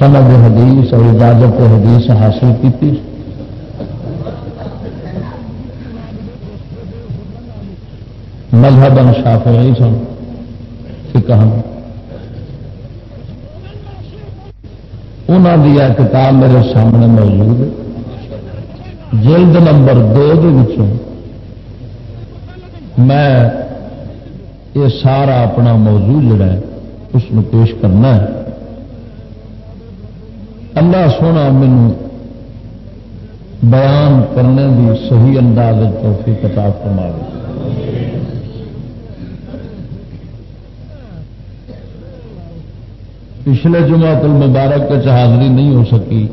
سند حدیث اور اجازت حدیث حاصل کی مذہب شاف سن فکہ انہوں دیا کتاب میرے سامنے موجود جلد نمبر دو میں یہ سارا اپنا موضوع جڑا ہے، اس میں پیش کرنا ہے۔ اللہ سونا مینو بیان کرنے کی صحیح انداز توفی کتاب فرما پچھلے جمعہ المبارک کے حاضری نہیں ہو سکی۔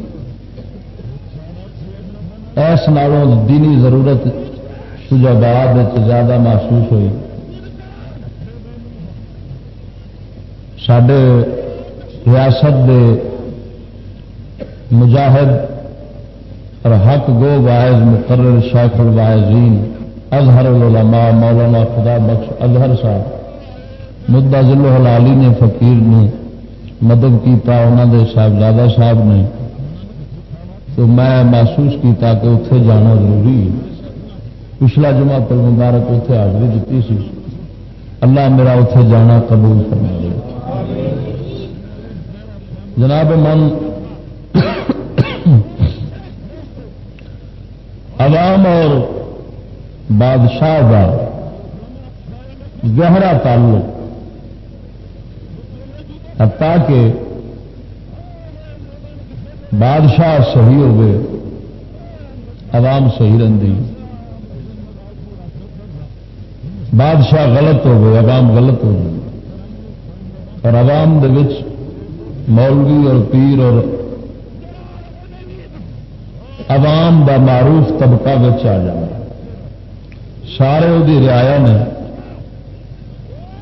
اس نالوں دینی ضرورت شجاباد زیادہ محسوس ہوئی۔ سڈے ریاست دے مجاہد اور حق گو باعث مقرر شیخ الواعظین، اظہر العلماء، مولانا خدا بخش اظہر صاحب۔ مدعا ذلو حلالی نے، فقیر نے، مدد کیتا انہوں دے صاحبزادہ صاحب نے۔ تو میں محسوس کیتا کہ اتے جانا ضروری ہے۔ پچھلا جمعہ پل مبارک اتنے حاضری دیتی سی۔ اللہ میرا اتے جانا قبول کرنا جناب من عوام اور بادشاہ کا گہرا تعلق تاکہ بادشاہ صحیح ہوگی عوام صحیح رہی بادشاہ غلط ہو گئے عوام غلط ہو گئی اور عوام مولوی اور پیر اور عوام دا معروف طبقہ بچ آ جائے سارے وہ رعایا نے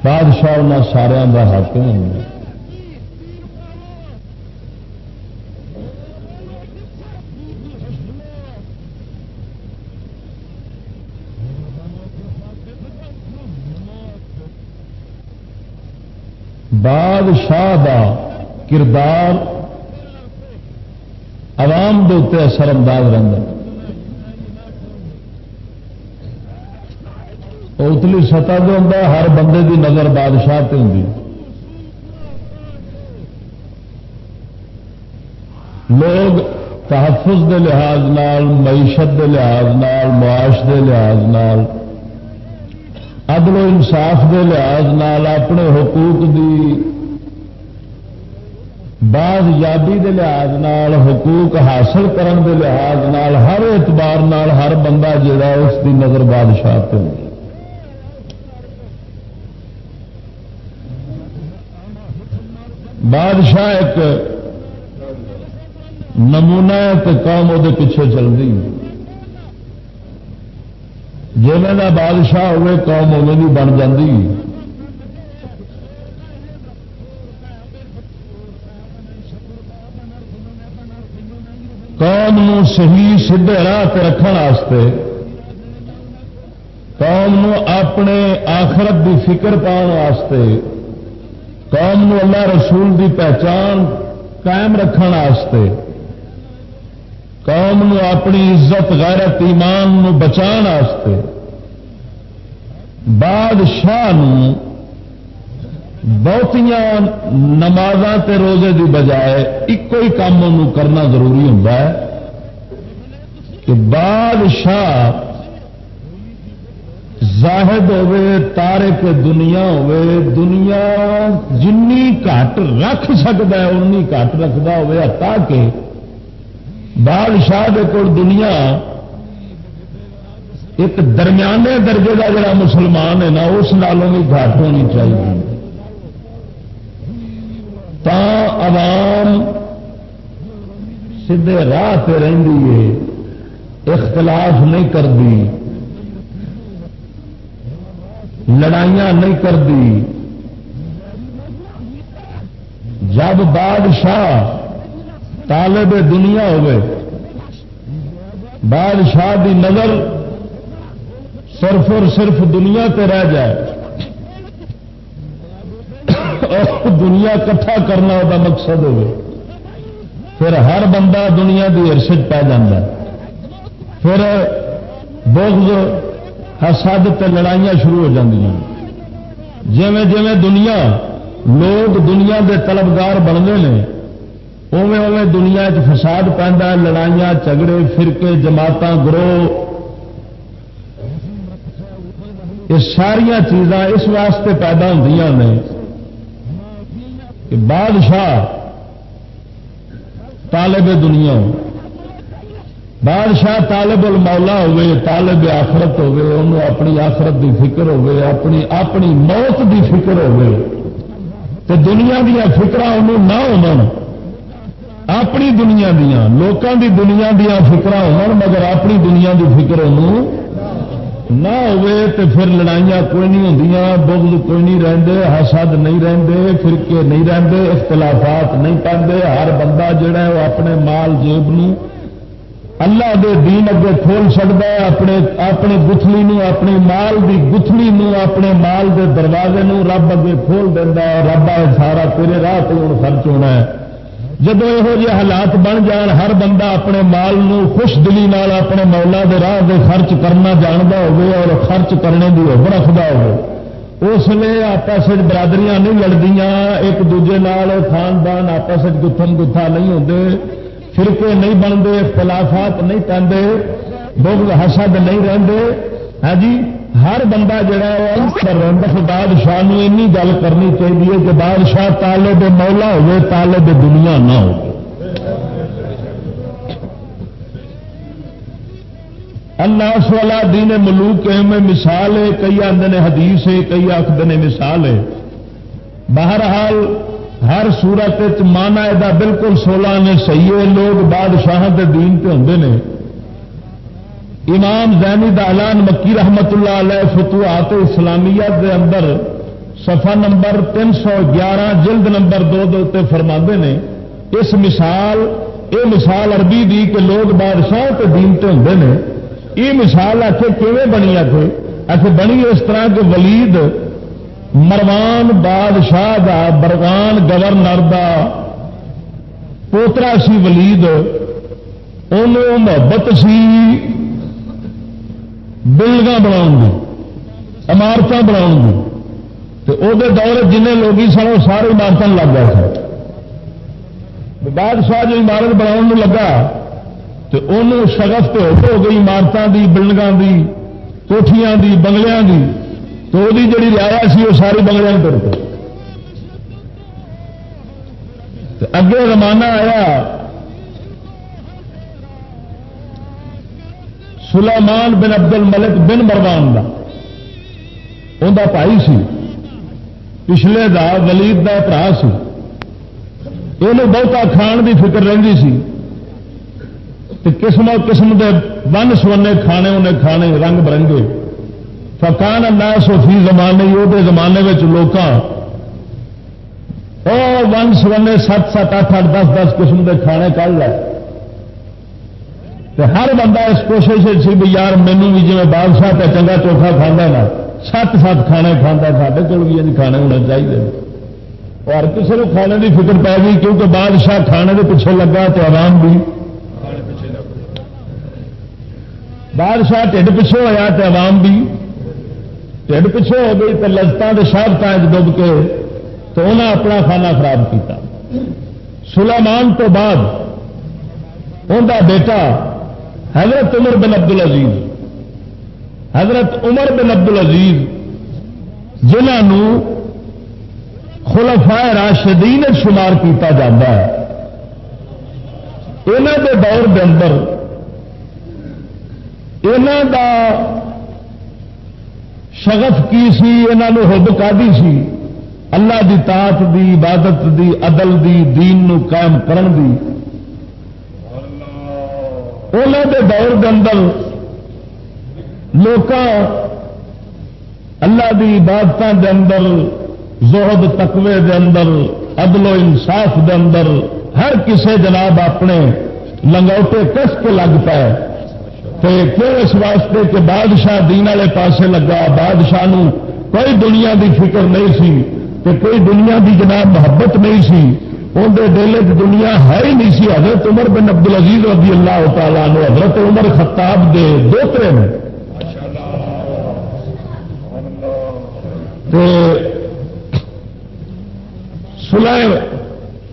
بادشاہ ان سارا کا حاکم ہوں بادشاہ دا کردار عوام دے اتنے اثر انداز رہتا اتلی سطح جو ہوں ہر بندے دی نظر بادشاہ تے ہوں لوگ تحفظ دے لحاظ نال، معیشت دے لحاظ نال، معاش دے لحاظ نال، عدل و انصاف دے لحاظ نال، اپنے حقوق دی بعض یابی دے لحاظ نال، حقوق حاصل کرن دے لحاظ نال، ہر اعتبار نال ہر بندہ جڑا اس دی نظر بادشاہ پہ بادشاہ ایک نمونہ تو قوم وہ پیچھے چل رہی جی بادشاہ ہوئے، قوم اوے بھی بن جاتی قوم صحیح سیدھے راہ رکھنے قوم اپنے آخرت کی فکر واسطے، قوم اللہ رسول کی پہچان قائم رکھنے قوم اپنی عزت، غیرت، ایمان واسطے، بادشاہ بہتیاں نماز روزے دی بجائے ایک ہی کام ان کرنا ضروری ہوں کہ بادشاہ زاہد ہوے تارے کے دنیا ہوے دنیا جنی گھٹ رکھ سکتا ہے انی گھٹ رکھتا ہوا تاکہ بادشاہ کے کول دنیا ایک درمیانے درجے کا جڑا مسلمان ہے نا اس نالوں بھی گھٹ ہونی چاہیے تا عوام سیدے راہ پہ رہی ہے، اختلاف نہیں کرتی لڑائیاں نہیں کرتی جب بادشاہ طالب دنیا ہوئے، بادشاہ دی نظر صرف اور صرف دنیا تے رہ جائے۔ دنیا کٹھا کرنا وہ مقصد ہوگی پھر ہر بندہ دنیا کی ارشد پی جا پھر بغض، حسد تے لڑائیاں شروع ہو جویں جویں دنیا لوگ دنیا دے طلبگار بنتے ہیں اوے اوے دنیا چ فساد پہنتا لڑائیاں، جھگڑے، فرقے جماعت گروہ۔ یہ ساریا چیزاں اس واسطے پیدا ہوں نے کہ بادشاہ طالب دنیا بادشاہ طالب المولا ہوے طالب آخرت ہوے انہوں اپنی آخرت دی فکر ہوے اپنی اپنی موت دی فکر ہوے تو دنیا دیا فکر انہوں نہ ہو اپنی دنیا دیا لوگوں دی دنیا دیا فکر ہو مگر اپنی دنیا دی فکر انہوں نہ ہوئے تو پھر لڑائیاں کوئی نہیں ہوں بغض کوئی نہیں رہتے حسد نہیں رہتے فرقے نہیں رہتے اختلافات نہیں پہنتے ہر بندہ جڑا ہے وہ اپنے مال جیب نو اللہ دے دین اگے کھول سکتا ہے، اپنے اپنے گتھلی نو اپنی مال دی گتھلی نو اپنے مال دے دروازے نو رب اگے کھول دینا رب سارا تیرے راہ تو خرچ ہونا ہے۔ جب یہ حالات بن جان، ہر بندہ اپنے مال نو خوش دلی نال اپنے مولا دے راہ دے خرچ کرنا جانتا ہوگی اور خرچ کرنے کی ہوب رکھتا ہو اس لیے آپس برادریاں نہیں لڑدیاں، ایک دوجے نال خاندان آپس گتھم گتھا نہیں ہوتے فرقے نہیں بنتے اختلافات نہیں پہنتے بغض حسد نہیں رہتے ہاں جی؟ ہر بندہ جڑا ہے بس بادشاہ اینی گل کرنی چاہیے کہ بادشاہ تالے دے مولا ہوئے تالے دے دنیا نہ ہو اللہ والا دین ملوک میں مثال ہے، کئی آدھے نے حدیث ہے، کئی آخر نے مثال ہے۔ بہرحال، ہر سورت مانا یہ بالکل سولہ نے صحیح ہے، لوگ بادشاہ کے دین پہ ہوں نے۔ امام زینی دالان مکی رحمت اللہ علیہ فتوحات اسلامیت دے اندر صفحہ نمبر تین سو گیارہ، جلد نمبر دو دو فرما نے، اس مثال، یہ مثال عربی دی کہ لوگ بادشاہ کے دین ہوں نے، یہ مثال آخر کیونیں بنی آخر ایسے بنی اس طرح کہ ولید مروان بادشاہ دا، برغان گورنر دا پوترا سی ولید، انہوں محبت سی بلڈنگ بنا عمارت بنا دور جن لوگ سن وہ سارے عمارت لگ گیا سر بادشاہ جو عمارت بنا لگا، تو انہوں شگفت ہو گئی عمارتوں کی بلڈنگ کی کوٹیاں کی بنگلیاں کی تو وہ جڑی ریا سی وہ ساری بنگلیاں تر اگے زمانہ آیا سلیمان بن ابد ملک بن مروان کا انہ بھائی سی۔ پچھلے دا ولید کا برا سی۔ یہ بہتا کھان کی فکر رہی سی۔ قسم قسم کے ون سونے کھانے انہیں کھانے رنگ برنگے۔ فکان اللہ سوفی زمانے وہ زمانے میں لوگ ون سونے سات سات اٹھ اٹھ دس دس قسم کے کھانے کل ہر بندہ اس کوشش سی بھی یار مینو بھی جی بادشاہ پہ چنگا چوکھا کھانا نا، سات سات کھانے کھانا سارے کول بھی کھانے ہونا چاہیے۔ اور کسی کو کھانے کی فکر پی گئی کیونکہ بادشاہ کھانے کے پیچھے لگا تو آرام بھی بادشاہ ٹھڈ پچھے ہوا تو عوام بھی ٹھڈ پچھے ہو گئی تو لذتوں کے شہر ڈب کے تو انہیں اپنا کھانا خراب کیا سلامان تو بعد انہیں بیٹا حضرت عمر بن عبد العزیز حضرت عمر بن عبد العزیز جنہوں خلفا راشدین شمار کیتا جاتا ہے انہوں دے دور کے اندر انہوں دا شگف کی سی انہوں حب کا سی، اللہ دی طاعت دی، عبادت دی، عدل دی، دین نو قائم کرن دی۔ انہوں دے دور کے اندر لوگ اللہ دی عبادتوں دے اندر، زہد، تقوی دے اندر، عدل و انصاف دے اندر ہر کسے جناب اپنے لنگوٹے کس کے لگ پائے۔ تو کیوں اس واسطے کہ بادشاہ دین والے پاسے لگا؟ بادشاہ نو کوئی دنیا دی فکر نہیں سی، کہ کوئی دنیا دی جناب محبت نہیں سی۔ اندر ڈیلے دنیا ہے ہی نہیں سی۔ حضرت عمر بن عبد العزیز رضی اللہ تعالیٰ نے حضرت عمر خطاب دے دوترے میں۔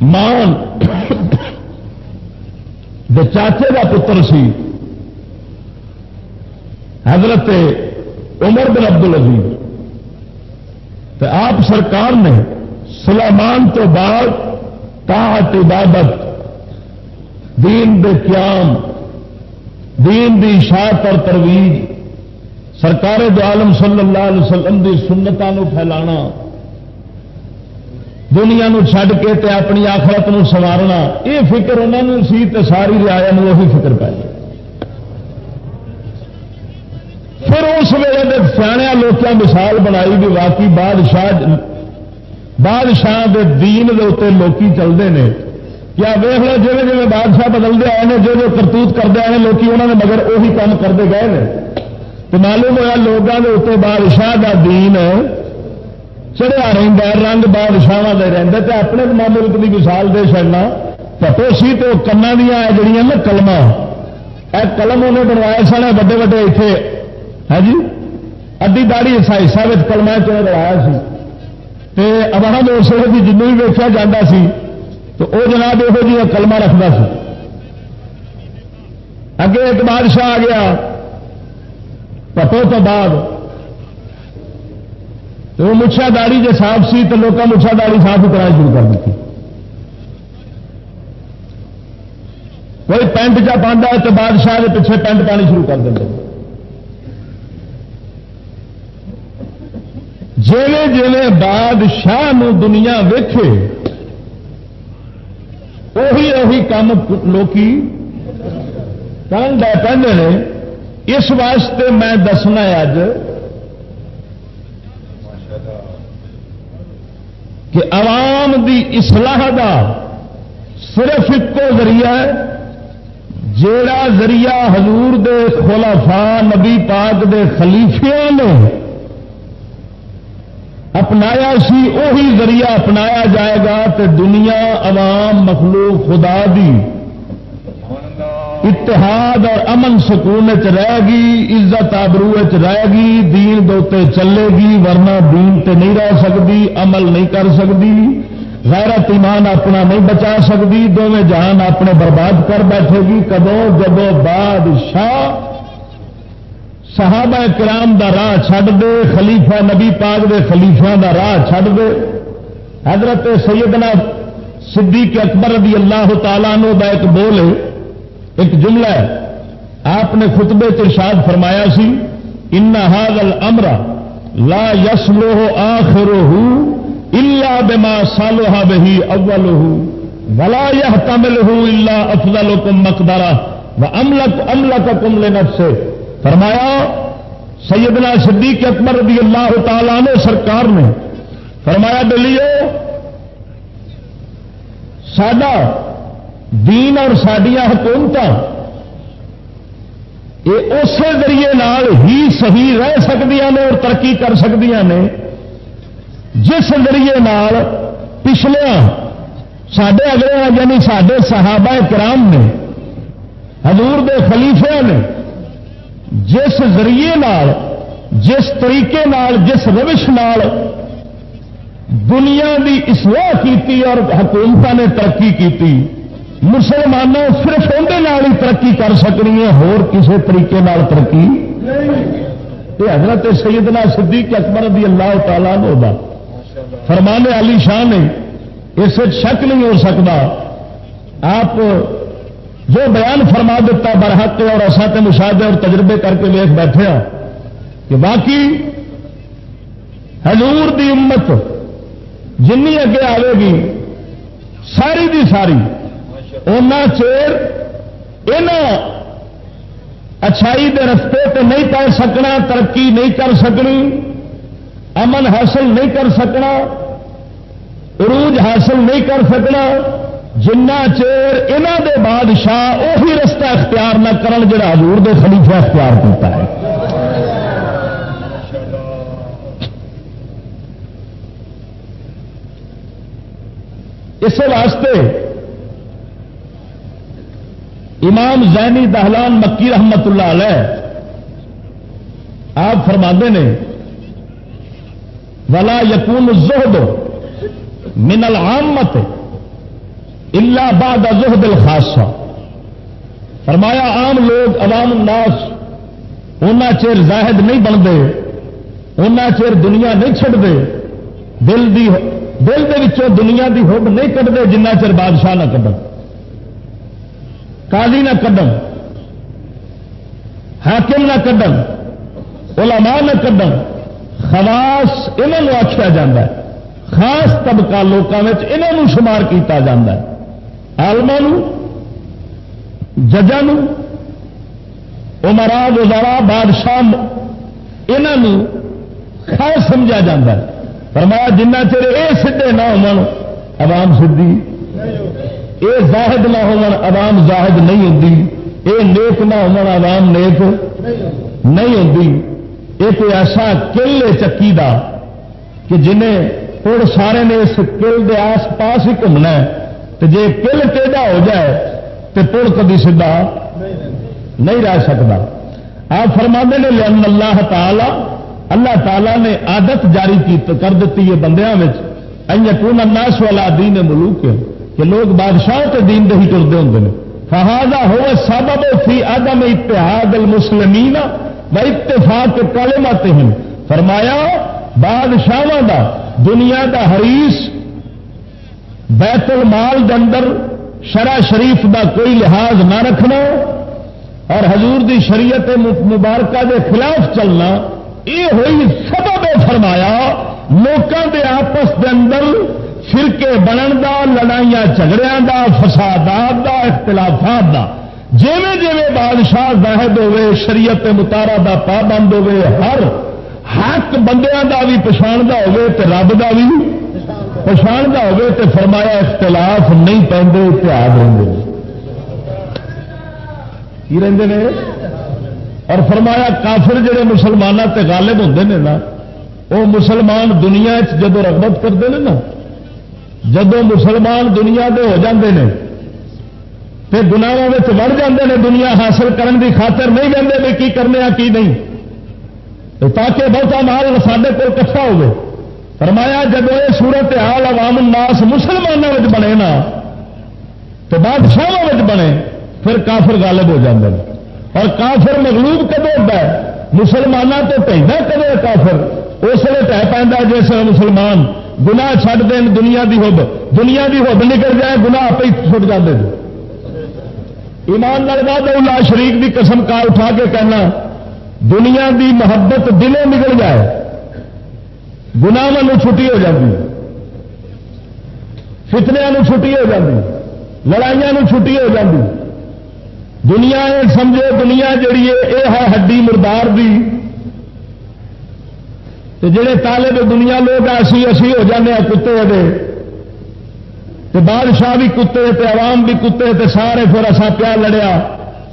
مان دے چاچے کا پتر سی۔ حضرت عمر بن عبد العزیز آپ سرکار نے سلامان تو بعد طاعت عبادت، دین دے قیام، دین دی اشاعت اور ترویج، سرکار دو عالم صلی اللہ علیہ وسلم دی سنتوں پھیلانا، دنیا نو چھڈ کے تے اپنی آخرت نو سوارنا یہ فکر انہوں نے سی تے ساری ریا وہی فکر پی پھر اس ویلے سیاح لوگوں مثال بنائی بھی واقعی بادشاہ بادشاہ دے دین دے اتنے لوکی چلتے ہیں کیا ویخ لو جی جی بادشاہ بدلتے آئے ہیں جو جو کرتوت کرتے آئے لوکی انہوں نے مگر وہی کام کرتے گئے ہیں تو معلوم ہوا لوگوں کے اتنے بادشاہ کا دین چڑھیا رہتا رنگ بادشاہ دے تو اپنے ملک کی مثال دے چڑنا پٹو سی تو کنا دیا جڑیاں نا کلم یہ قلم انہیں بنوایا سن وڈے وڈے اتنے ہے ہاں جی؟ ادی داڑی حصہ کلما چ لڑایا سی اباہ دوست کی جنوب بھی ویکیا جا سی، تو وہ جناب یہو جی کلمہ رکھتا سی۔ اگے ایک بادشاہ آ گیا پٹو تو بعد تو وہ مچھا داڑی جو صاف سی تو لوگ مچھا داڑی صاف ہی شروع کر دیتی۔ کوئی پینٹ چا پہ تو بادشاہ کے پیچھے پینٹ پانی شروع کر دیں جیویں جیویں بادشاہ دنیا ویکھے وہی وہی کام لوکی کن ڈے پہ اس واسطے میں دسنا اج کہ عوام دی اصلاح دا صرف ایک ذریعہ ہے، جیڑا ذریعہ حضور دے خلافا نبی پاک دے خلیفیاں نے اپنایا سی وہی ذریعہ اپنایا جائے گا تو دنیا عوام مخلوق خدا دی۔ اتحاد اور امن سکون چ رہے گی، عزت آبرو رہے گی، دین دوتے چلے گی، ورنہ دین تے نہیں رہ سکتی عمل نہیں کر سکتی غیرت ایمان اپنا نہیں بچا سکتی دونوں جہان اپنے برباد کر بیٹھے گی۔ کدو جب بادشاہ صحابہ کرام دا راہ چھڈ دے، خلیفہ نبی پاک دے خلیفہ دا راہ چھڈ دے۔ حضرت سیدنا صدیق اکبر رضی اللہ تعالیٰ نو دا ایک بول ہے، ایک جملہ ہے۔ آپ نے خطبے ارشاد فرمایا سی، ان حاضل امرا لا یسلو آخر الا بما سالوہ بہی اول ولا یہ تمل اللہ افضل کم مقدارا و فرمایا، سیدنا صدیق اکبر رضی اللہ تعالی نے سرکار نے فرمایا دلیو سڈا دین اور سڈیا حکومت یہ اسی ذریعے نال ہی صحیح رہ سکتی نے اور ترقی کر سکتی نے، جس ذریعے نال پچھلے سڈے اگلے یعنی سڈے صحابہ کرام نے، حضور دے خلیفے نے جس ذریعے نال، جس طریقے نال، جس روش نال دنیا کی اصلاح کی اور حکومت نے ترقی کی مسلمانوں صرف اندر ہی ترقی کر سکنی ہے ہور کسی طریقے نال ترقی یہ حضرت سیدنا صدیق اکبر رضی اللہ تعالیٰ نے فرمانے علی شاہ نے، اس شک نہیں ہو سکتا آپ جو بیان فرما دیتا برحق اور اصا مشاہدے اور تجربے کر کے ویخ بیٹھے ہاں کہ باقی حضور دی امت جن اگے آئے گی، ساری دی ساری، اونا چیر ان اچھائی دے رستے تے نہیں پا سکنا، ترقی نہیں کر سکنی، امن حاصل نہیں کر سکنا، عروج حاصل نہیں کر سکنا جنہ چیر انہوں دے بادشاہ وہی رستہ اختیار نہ کرن جڑا حضور دے خلیفہ اختیار کرتا ہے۔ اس واسطے امام زینی دہلان مکی رحمت اللہ علیہ آپ فرما نے، ولا یقون زہد من العامت الا بعد زہد الخاصہ۔ فرمایا، عام لوگ، عوام الناس اُنہ چیر زاہد نہیں بنتے اُنہ چیر دنیا نہیں چڑھتے دل دی، دل دے وچوں دنیا دی ہوب نہیں کٹتے جنہ چر بادشاہ نہ کڈن۔ کالی نہ کڈن، حاکم نہ کڈن، علماء نہ کڈن۔ خواس انہوں آخیا جا خاص طبقہ لوگوں انہوں شمار کیا جا آلما ججان امرا گزارا بادشاہ انہوں خاص سمجھا جا فرمایا، جنہ چر یہ سیدے نہ ہو عوام سدھی۔ یہ زاہد نہ ہو عوام زاہد نہیں ہوتی یہ نیک نہ عوام نیک نہیں ہوتی یہ کوئی ایسا کل ہے چکی دا کہ جنہیں پڑ سارے نے اس کل دے آس پاس ہی گھومنا تو جی کل ٹیڈا ہو جائے تو پڑ کبھی سیدھا نہیں رہ سکتا۔ آپ فرما نے لن اللہ تعالی اللہ تعالی نے عادت جاری کی کر دیتی ہے بندیاں کون الناس والا دین ملوک۔ کہ لوگ بادشاہ کے دین دے ہی ٹرتے ہوں فہذا ہو سبب فی عدم اتحاد المسلمین و اتفاق کالے ماتے ہیں فرمایا بادشاہ دا، دنیا دا حریص بیت المال دے اندر شرع شریف دا کوئی لحاظ نہ رکھنا اور حضور دی شریعت مبارکہ دے خلاف چلنا، یہ ہوئی سبب فرمایا لوگوں دے آپس دے اندر فرقے بنن دا، لڑائیاں جھگڑیاں دا، فسادات دا، اختلافات دا۔ جیویں جیویں بادشاہ زاہد ہوے شریعت متارا دا پابند ہوے ہر حق بندیاں دا بھی پچھاڑا ہوے تے رب دا بھی۔ پچھاڑا ہوے تے فرمایا اختلاف نہیں پہنتے، اتحاد رہتے کی رہتے اور فرمایا کافر جڑے مسلمانوں تے غالب ہوتے ہیں نا وہ مسلمان دنیا جدو رغبت کرتے ہیں نا جدو مسلمان دنیا دے ہو جاندے نے، تے گناہوں میں بڑھ جاندے نے، دنیا حاصل کرن دی خاطر نہیں جاندے بھی کی کرنے کی نہیں۔ تاکہ بہتا مال سارے کو کٹھا ہو فرمایا، جب یہ صورت حال عوام الناس مسلمانوں میں بنے نا، تو بادشاہوں بنے، پھر کافر غالب ہو جاندے اور کافر مغلوب کدو ہوتا ہے؟ مسلمانوں تو پہنتا کدو کافر؟ اس لیے ٹہ پہ جس مسلمان گنا چھڈ دین دنیا دی ہوب، دنیا دی ہوب نکل جائے گنا آپ ہی چھٹ جاتے ایمان لگا اللہ شریف کی قسم کا اٹھا کے کہنا، دنیا دی محبت دلوں نکل جائے۔ گنا چھٹی ہو جاتی فتنیا چھٹی ہو جاتی لڑائیاں چھٹی ہو جاتی دنیا سمجھو، دنیا جڑی ہے یہ ہے ہڈی مردار دی۔ جڑے تالے دے دنیا لوگ ایسی اسی ہو جانے کتے دے۔ تے بادشاہ بھی کتے، تے عوام بھی کتے، تے سارے پھر اصا پیا لڑیا۔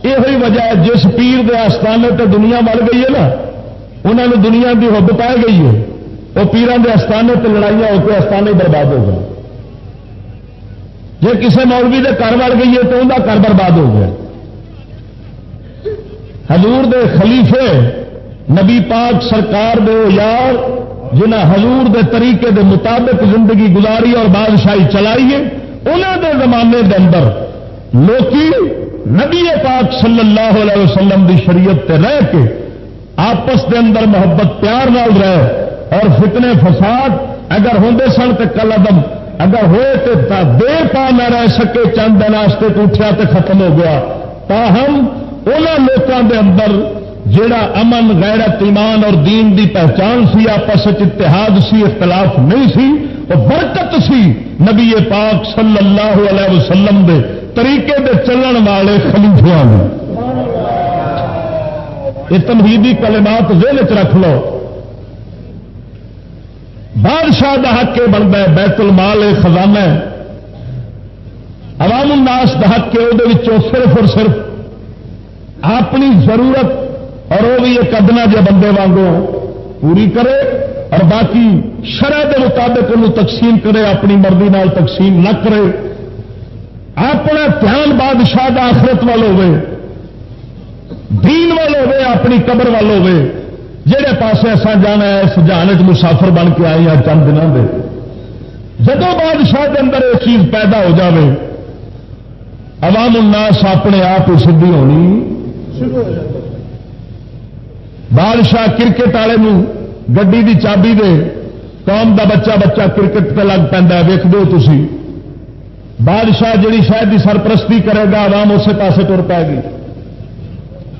یہ وجہ ہے، جس پیر دے آستانے تے دنیا مر گئی ہے نا انہوں نے دنیا کی حب پائی گئی ہے۔ وہ پیران دے آستانے تے لڑائیاں ہو کے آستانے برباد ہو گئے۔ جی کسی مولوی دے گھر وڑ گئی ہے تو ان کا گھر برباد ہو گیا۔ حضور دے خلیفے، نبی پاک سرکار دے یار جنہ حضور دے طریقے دے مطابق زندگی گزاری اور بادشاہی چلائیے انہوں دے زمانے دے اندر لوکی نبی پاک صلی اللہ علیہ وسلم دی شریعت تے رہ کے آپس دے اندر محبت، پیار نال رہے اور فتنے فساد اگر ہوں سن تو کل ادم اگر ہوئے تو دے پا نہ رہ سکے، چند دن اٹھیا تو ختم ہو گیا۔ تاہم انہوں لوگوں دے اندر جڑا امن، غیرت، ایمان اور دین دی پہچان سی، آپس اتحاد سی، اختلاف نہیں سی، وہ برکت سی نبی پاک صلی اللہ علیہ وسلم دے طریقے دے چلن والے خلیفیا یہ تمہیدی کلمات ذہن چ رکھ لو۔ بادشاہ کا حق یہ بنتا ہے، بیت المال خزانہ عوام الناس کا حق کے وہ صرف اور صرف اپنی ضرورت اور وہ بھی ایک ادنا جہ بندے وانگو پوری کرے اور باقی شرح کے مطابق انہوں تقسیم کرے، اپنی مرضی نال تقسیم نہ کرے۔ اپنا دھیان بادشاہ کا آخرت وال ہوے دین وال ہوے اپنی قبر وال ہوے جہے پاسے ایسا جانا ہے، اس جان مسافر بن کے آئے ہیں چند دنوں کے جب بادشاہ کے اندر یہ چیز پیدا ہو جاوے، عوام الناس اپنے آپ سدھی ہونی۔ بادشاہ کرکٹ والے گڈی دی چابی دے، قوم دا بچہ بچہ کرکٹ پہ لگ پہ ویک دو تھی بادشاہ جڑی شاید کی سرپرستی کرے گا، عوام اسی پاسے تر پائے گی۔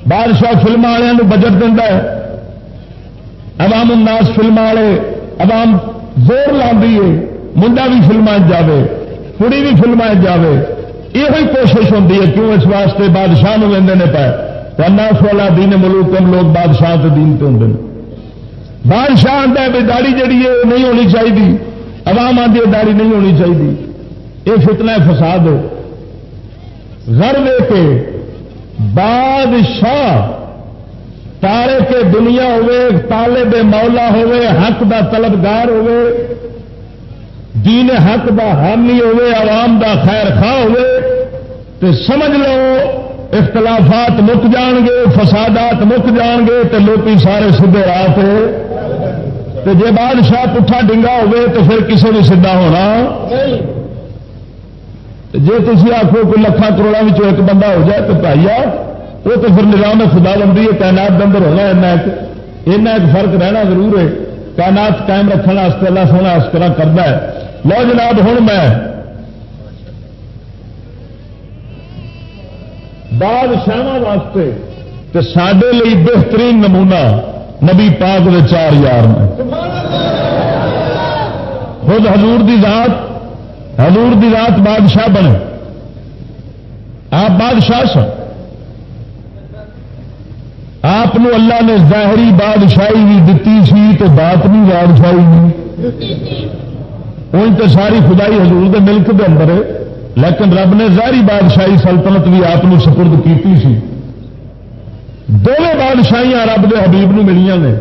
بادشاہ فلم والوں بجٹ دینا ہے عوام الناس فلم والے، عوام زور لاندی ہے منڈا بھی فلم جاوے، کڑی بھی فلم جاوے۔ یہ کوشش ہوتی ہے، کیوں اس واسطے بادشاہ لینے پائے ناس والا دین ملوک لوگ بادشاہ کے دین پہ ہوں بادشاہ آتا ہے بھی داڑی جہی ہے نہیں ہونی چاہیے عوام آدھی داڑی نہیں ہونی چاہیے یہ فتنا فساد ہو گھر دے کے بادشاہ تارے کے دنیا ہوے تالے بے مولا ہوے حق دا طلبگار ہوے دین حق دا حامی ہوے عوام دا خیر خواہ ہوے تو سمجھ لو اختلافات مک جان گے، فسادات مک جان گے تو لوگ سارے سیدے راہ پہ۔ جی بادشاہ پٹھا ڈنگا ہوے تو پھر کسی بھی سیدا ہونا۔ جی تھی آخو کوئی لکھان کروڑوں ایک بندہ ہو جائے تو بھائی وہ تو پھر نظام خدا بندی ہے تعینات کے اندر ہونا ایسا ایک فرق رہنا ضرور ہے۔ تعینات قائم رکھنے اللہ سونا، اس طرح کرتا ہے۔ لو جناب ہوں میں بادشاہ واسطے تو سڈے لی بہترین نمونہ نبی پاک کے چار یار میں خود حضور دی ذات، حضور دی ذات بادشاہ بنے۔ آپ بادشاہ سن۔ آپ اللہ نے ظاہری بادشاہی بھی دیتی سی تو باطنی بادشاہی بھی. ان تو ساری خدائی حضور کے ملک کے اندر ہے. لیکن رب نے ظاہری بادشاہی سلطنت بھی آپ سپرد کی سی. دونوں بادشاہیاں رب کے حبیب نو ملیاں نے.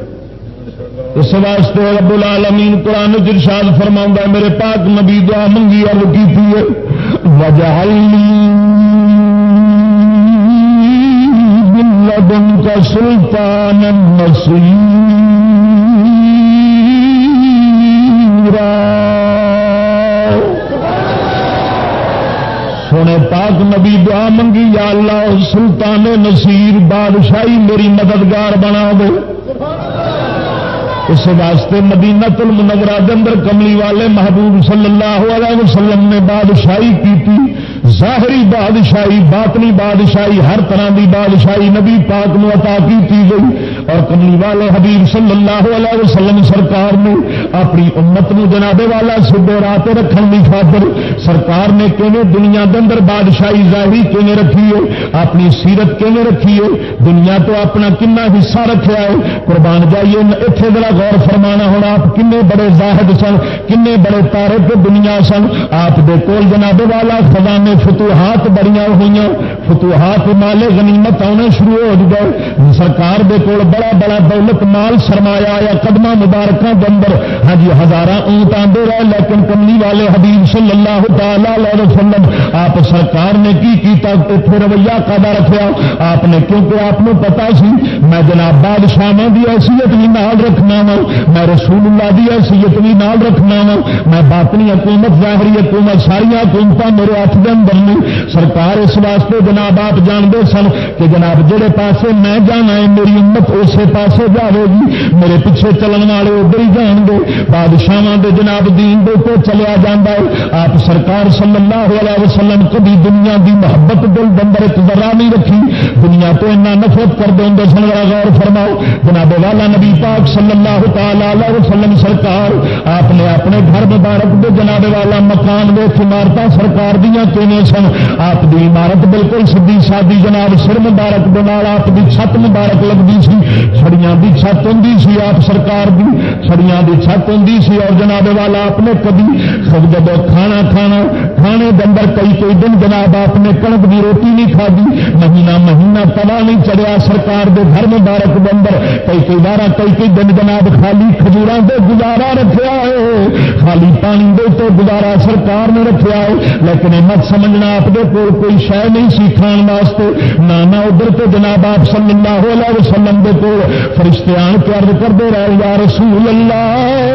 اس واسطے رب العالمین قرآن جرشاد فرما میرے پاک نبی دعا منگی اب کی وجہ کا سلطان نصیر سونے پاک نبی دعا منگی، یا اللہ سلطان نصیر بادشاہی میری مددگار بنا دو اس واسطے مدینہ المنورہ کے اندر کملی والے محبوب صلی اللہ علیہ وسلم نے بادشاہی کی تھی ظاہری بادشاہی، باطنی بادشاہی، ہر طرح کی بادشاہی نبی پاک نو عطا کی گئی۔ اور کملی والے حبیب صلی اللہ علیہ وسلم سرکار نے اپنی امت نو جناب والا سدھے راہ رکھنے کی خاطر سرکار نے کیونیں دنیا کے اندر بادشاہی ظاہری کیونیں رکھی ہے اپنی سیرت کیونیں رکھی ہے دنیا تو اپنا کنا حصہ رکھا ہے۔ قربان جائیے اتنے بڑا غور فرمانا ہونا، آپ کنے بڑے زاہد سن، کنے بڑے تارے پہ دنیا سن۔ آپ دے کول جناب والا خزانے فتوحات بڑی ہوئی فتوحات مالے غنیمت آنے شروع ہو گئے سرکار دے کول بڑا بڑا دولت مال سرمایا یا قدمہ مبارکوں کے اندر ہاں جی ہزار اونٹ آدھے رہے، لیکن کملی والے حبیب صلی اللہ تعالی وسلم، آپ سرکار نے کی کیتا، اتنے رویہ کادا رکھا آپ نے کیونکہ آپ کو پتا سی، میں جناب بادشاہ کی حیثیت بھی نال رکھنا وا، میں رسول اللہ کی حیثیت بھی نال رکھنا وا، میں باطنی حکومت، ظاہری حکومت، ساری حکومت میرے ہاتھ کے اندر نہیں سرکار اس واسطے جناب آپ جانتے سن کہ جناب جہے پاسے میں جانا ہے، میری امت اسی پاسے جائے گی، میرے پیچھے چلن والے ادھر ہی جان گے۔ بادشاہ کے جناب دین دے کو چلیا جا ہے۔ آپ سرکار صلی اللہ علیہ وسلم کبھی دنیا کی محبت دل بندر ایک ذرا نہیں رکھی۔ دنیا تو اتنا نفرت کر دیں سن غور فرماؤ۔ جناب والا نبی پاک صلی اللہ تعالی وسلم سرکار، آپ نے اپنے گھر مبارک دے جناب والا مکان میں عمارت سرکار دیا کیونیں سن؟ آپ دی عمارت بالکل سیدھی سادی جناب، سر مبارک دال آپ کی چھت مبارک لگتی سی۔ چھڑیاں دی چھت ہوں سی آپ سرکار دی، چھڑیاں دی چھت ہوں سی اور جناب والا آپ نے کبھی سب جب کھانا کھانا، کھانے دندر کئی کئی دن جناب آپ نے کنک کی روٹی نہیں کھادی، مہینہ مہینہ تلا نہیں چڑیا سرکار دے گھر مبارک بندر کئی کئی بار کئی کئی دن جناب خالی کھجور دے گزارا رکھا ہے، خالی پانی دے تو گزارا سرکار نے رکھا ہے، لیکن مت سمجھنا آپ کے کول کوئی شہ نہیں سی کھان واسطے، نہ ادھر تو جناب آپ صلی اللہ علیہ وسلم دے کول فرشتے آن کے ارد کرتے رہے، یا رسول اللہ۔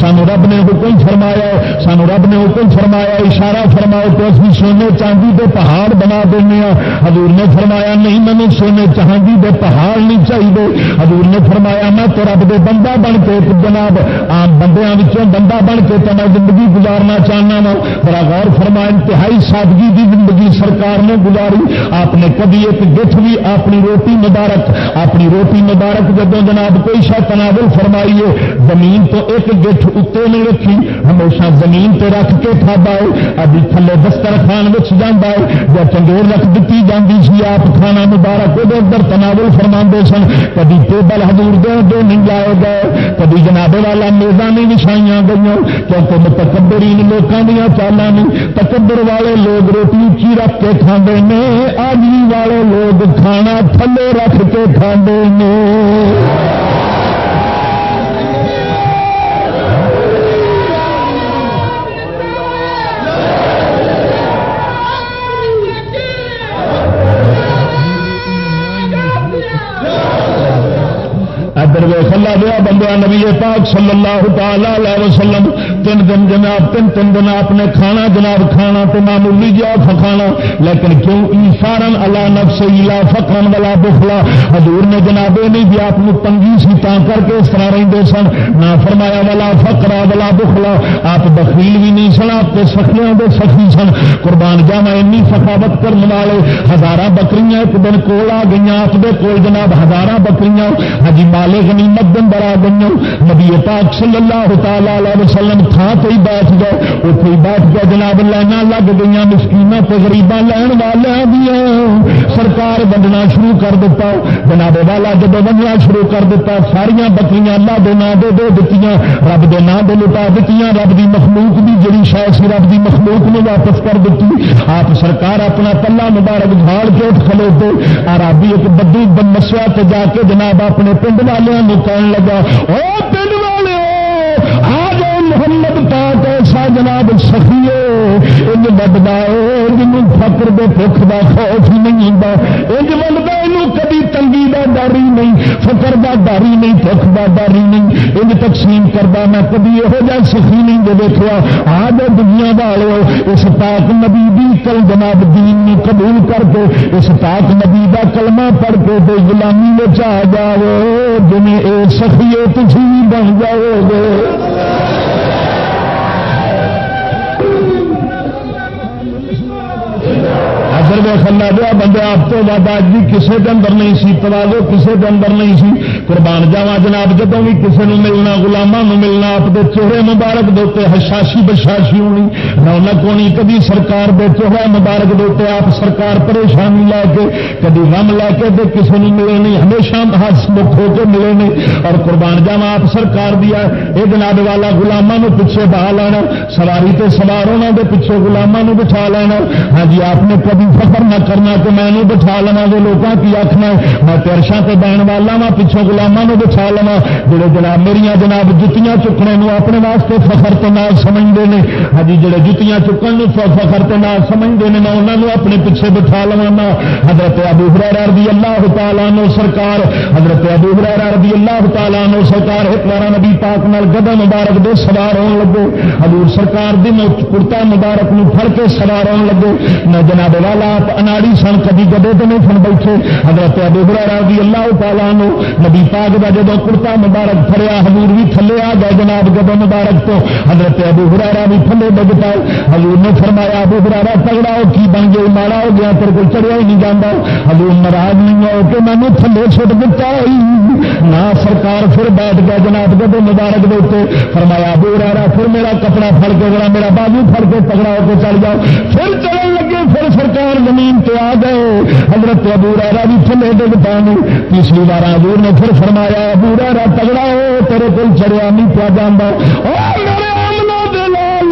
سانو رب نے حکم فرمایا سانو رب نے حکم فرمایا اشارہ فرماؤ تو اسی سونے چاندی کے پہاڑ بنا دینا حضور نے فرمایا، نہیں، مجھے سونے چاندی کے پہاڑ نہیں چاہیے۔ حضور نے فرمایا، میں تو رب دے بندہ بن کے جناب آم بندیاں بندہ بن کے تو میں زندگی گزارنا چاہنا وا بڑا غور فرما، انتہائی سادگی کی زندگی سرکار نے گزاری۔ آپ نے کبھی ایک گٹھ بھی اپنی روٹی مبارک، اپنی روٹی مبارک جب جناب کوئی شا تناول فرمائیے، زمین تو ایک ایک گٹھ اتنے نہیں رکھی، ہمیشہ زمین تے رکھ کے کھادا ہے۔ ابھی تھلے دستر خان جانا ہے۔ یا چنگور رکھ دیتی جاتی سی، آپ کھانا مبارک ادھر ادھر تناول فرما سن۔ کبھی ٹیبل ہزور دے دو نہیں جائے گئے کبھی جناب والا میزا نہیں بچھائی گئی کیونکہ متکبرین لوگوں دیا چالا نہیں۔ تکبر والے لوگ روٹی اچھی رکھ کے کھانے نے، آدمی والے لوگ کھانا تھلے رکھ کے کھانے اللہ دیا بندہ نبی پاک صلی اللہ تعالی علیہ وسلم تین دن جناب، تین تین دن آپ نے کھانا جناب، کھانا تو معمولی جی جا فکانا لیکن کیوں؟ ایسارن اللہ نفس لا فکرن والا بخلا۔ حضور نے جناب یہ نہیں بھی آپ تنگی سی تا کر کے اس طرح رہتے سن، نہ فرمایا والا فکرا والا بخلا۔ آپ بخیل بھی نہیں سن، آپ کے سخیاں دے سخی سن۔ قربان جانا این سخاوت کرنے والے۔ ہزار بکریاں ایک دن کول آ گئی آپ کے کول جناب ہزار بکریاں۔ ہاں ہجی مالے غنیمت دن برا گئی نبی پاک صلی اللہ تعالی علیہ وسلم تھان سے ہی بیٹھ گئے اتنے ہی بیٹھ گئے جناب لائن لگ گئی مسکین تو غریباں لین والے دیا سرکار بننا شروع کر دیتا جناب والا جب بننا شروع کر دیتا ساریا بکریاں اللہ دے نام دے دے دیتی رب دے نام دے لٹا دیتی رب دی مخلوق دی جڑی شاید سی رب دی مخلوق نے واپس کر دیتی آپ سرکار اپنا پلا مبارک جھاڑ کے اٹھ کھلو تو آرابی ایک بدو بنسوا تو جا کے جناب اپنے پنڈ والوں کہنے لگا، او پنڈ والے آ جاؤ محمد پاک جناب سخیے، انج بڑھتا ہے جن فکر دے بخ کا خوف ہی نہیں ہوتا انج بڑھتا یہ کبھی تنگی کا ڈر ہی نہیں فکر کا ڈر ہی نہیں بخ کا ڈر ہی نہیں۔ انج تقسیم کرتا میں کبھی یہو جہ سخی نہیں دے دیکھا آ جا دنیا والے اس پاک نبی بھی کل جناب دین قبول کر کے، اس پاک نبی کا کلمہ پڑھ کے تو غلامی میں آ جاؤ جن اے سخیے تھی بن جاؤ گے خلا دیا بندے آپ تو ود اج بھی کسی کے اندر نہیں سی توازو کسی کے اندر نہیں سی۔ قربان جاوا جناب جب بھی کسی نے ملنا گلاما ملنا، آپ کے چہرے مبارک دے ہشاشی بشاشی ہونی، رونق ہونی، کبھی سرکار دے چہرے مبارک دے آپ سرکار پریشانی لے کے، کبھی غم لے کے دے کسی نے ملے نہیں، ہمیشہ ہس مکھ ہو کے ملے نہیں۔ اور قربان جاوا آپ سرکار دیا یہ جناب والا گلاما پیچھے بہا لینا، سواری تے سوار ہونا دے پیچھے گلاما بٹھا لینا۔ ہاں جی آپ نے کبھی فخر نہ کرنا کہ میں نہیں بٹھا لوا جو لوگوں کی آخنا میں ترشا سے بہن والا وا پچھوں گلاما بٹھا لوا جڑے جناب میرا جناب جتیاں چکنے نو اپنے واسطے فخر تو نال سمجھتے ہیں ہاں جی، جڑے جتیاں چکن فخر تو نال سمجھتے ہیں میں انہوں اپنے پیچھے بٹھا لوا حضرت ابو ہرا رضی اللہ تعالیٰ نو سرکار، حضرت ابو ہرا رضی اللہ تعالیٰ نو سرکار ایک بار نبی پاک نال گدا مبارک دے سوار ہونے لگے۔ حضور سرکار دی کرتا مبارک نو پھڑ کے سوار ہونے لگے۔ میں جناب والا آپ اناڑی سن، کبھی گدے تو نہیں سن بیٹھے۔ حضرت ابو ہرا بھی اللہ تعالیٰ نو نبی پاک کا جب کرتا مبارک فریا حضور بھی تھلے آ گئے جناب گدے مبارک تو۔ حضرت ابو ہرارا بھی تھلے ڈگ پائے۔ حضور نے فرمایا، ابو ہرارا تگڑا ہو، کی بن گئی ماڑا ہو گیا پھر کوئی چڑھیا ہی نہیں جانا حضور ناراض نہیں ہو کہ میں نے تھلے چھٹ دیتا نہ سرکار پھر بیٹھ گیا جناب گدے مبارک دے فرمایا، ابو ہرارا پھر میرا کپڑا پھڑ کے میرا بابو پھڑ کے تگڑا ہو کے چل جاؤ۔ پھر چلن لگے پھر سرکار زمین پہ آ گئے۔ حضرت ابو رارا بھی تھلے ڈگ پانی تیسری بار ابور نے پھر فرمایا، ابو رارا تگڑا ہو، تیرے کول چڑیا نہیں پیا جانا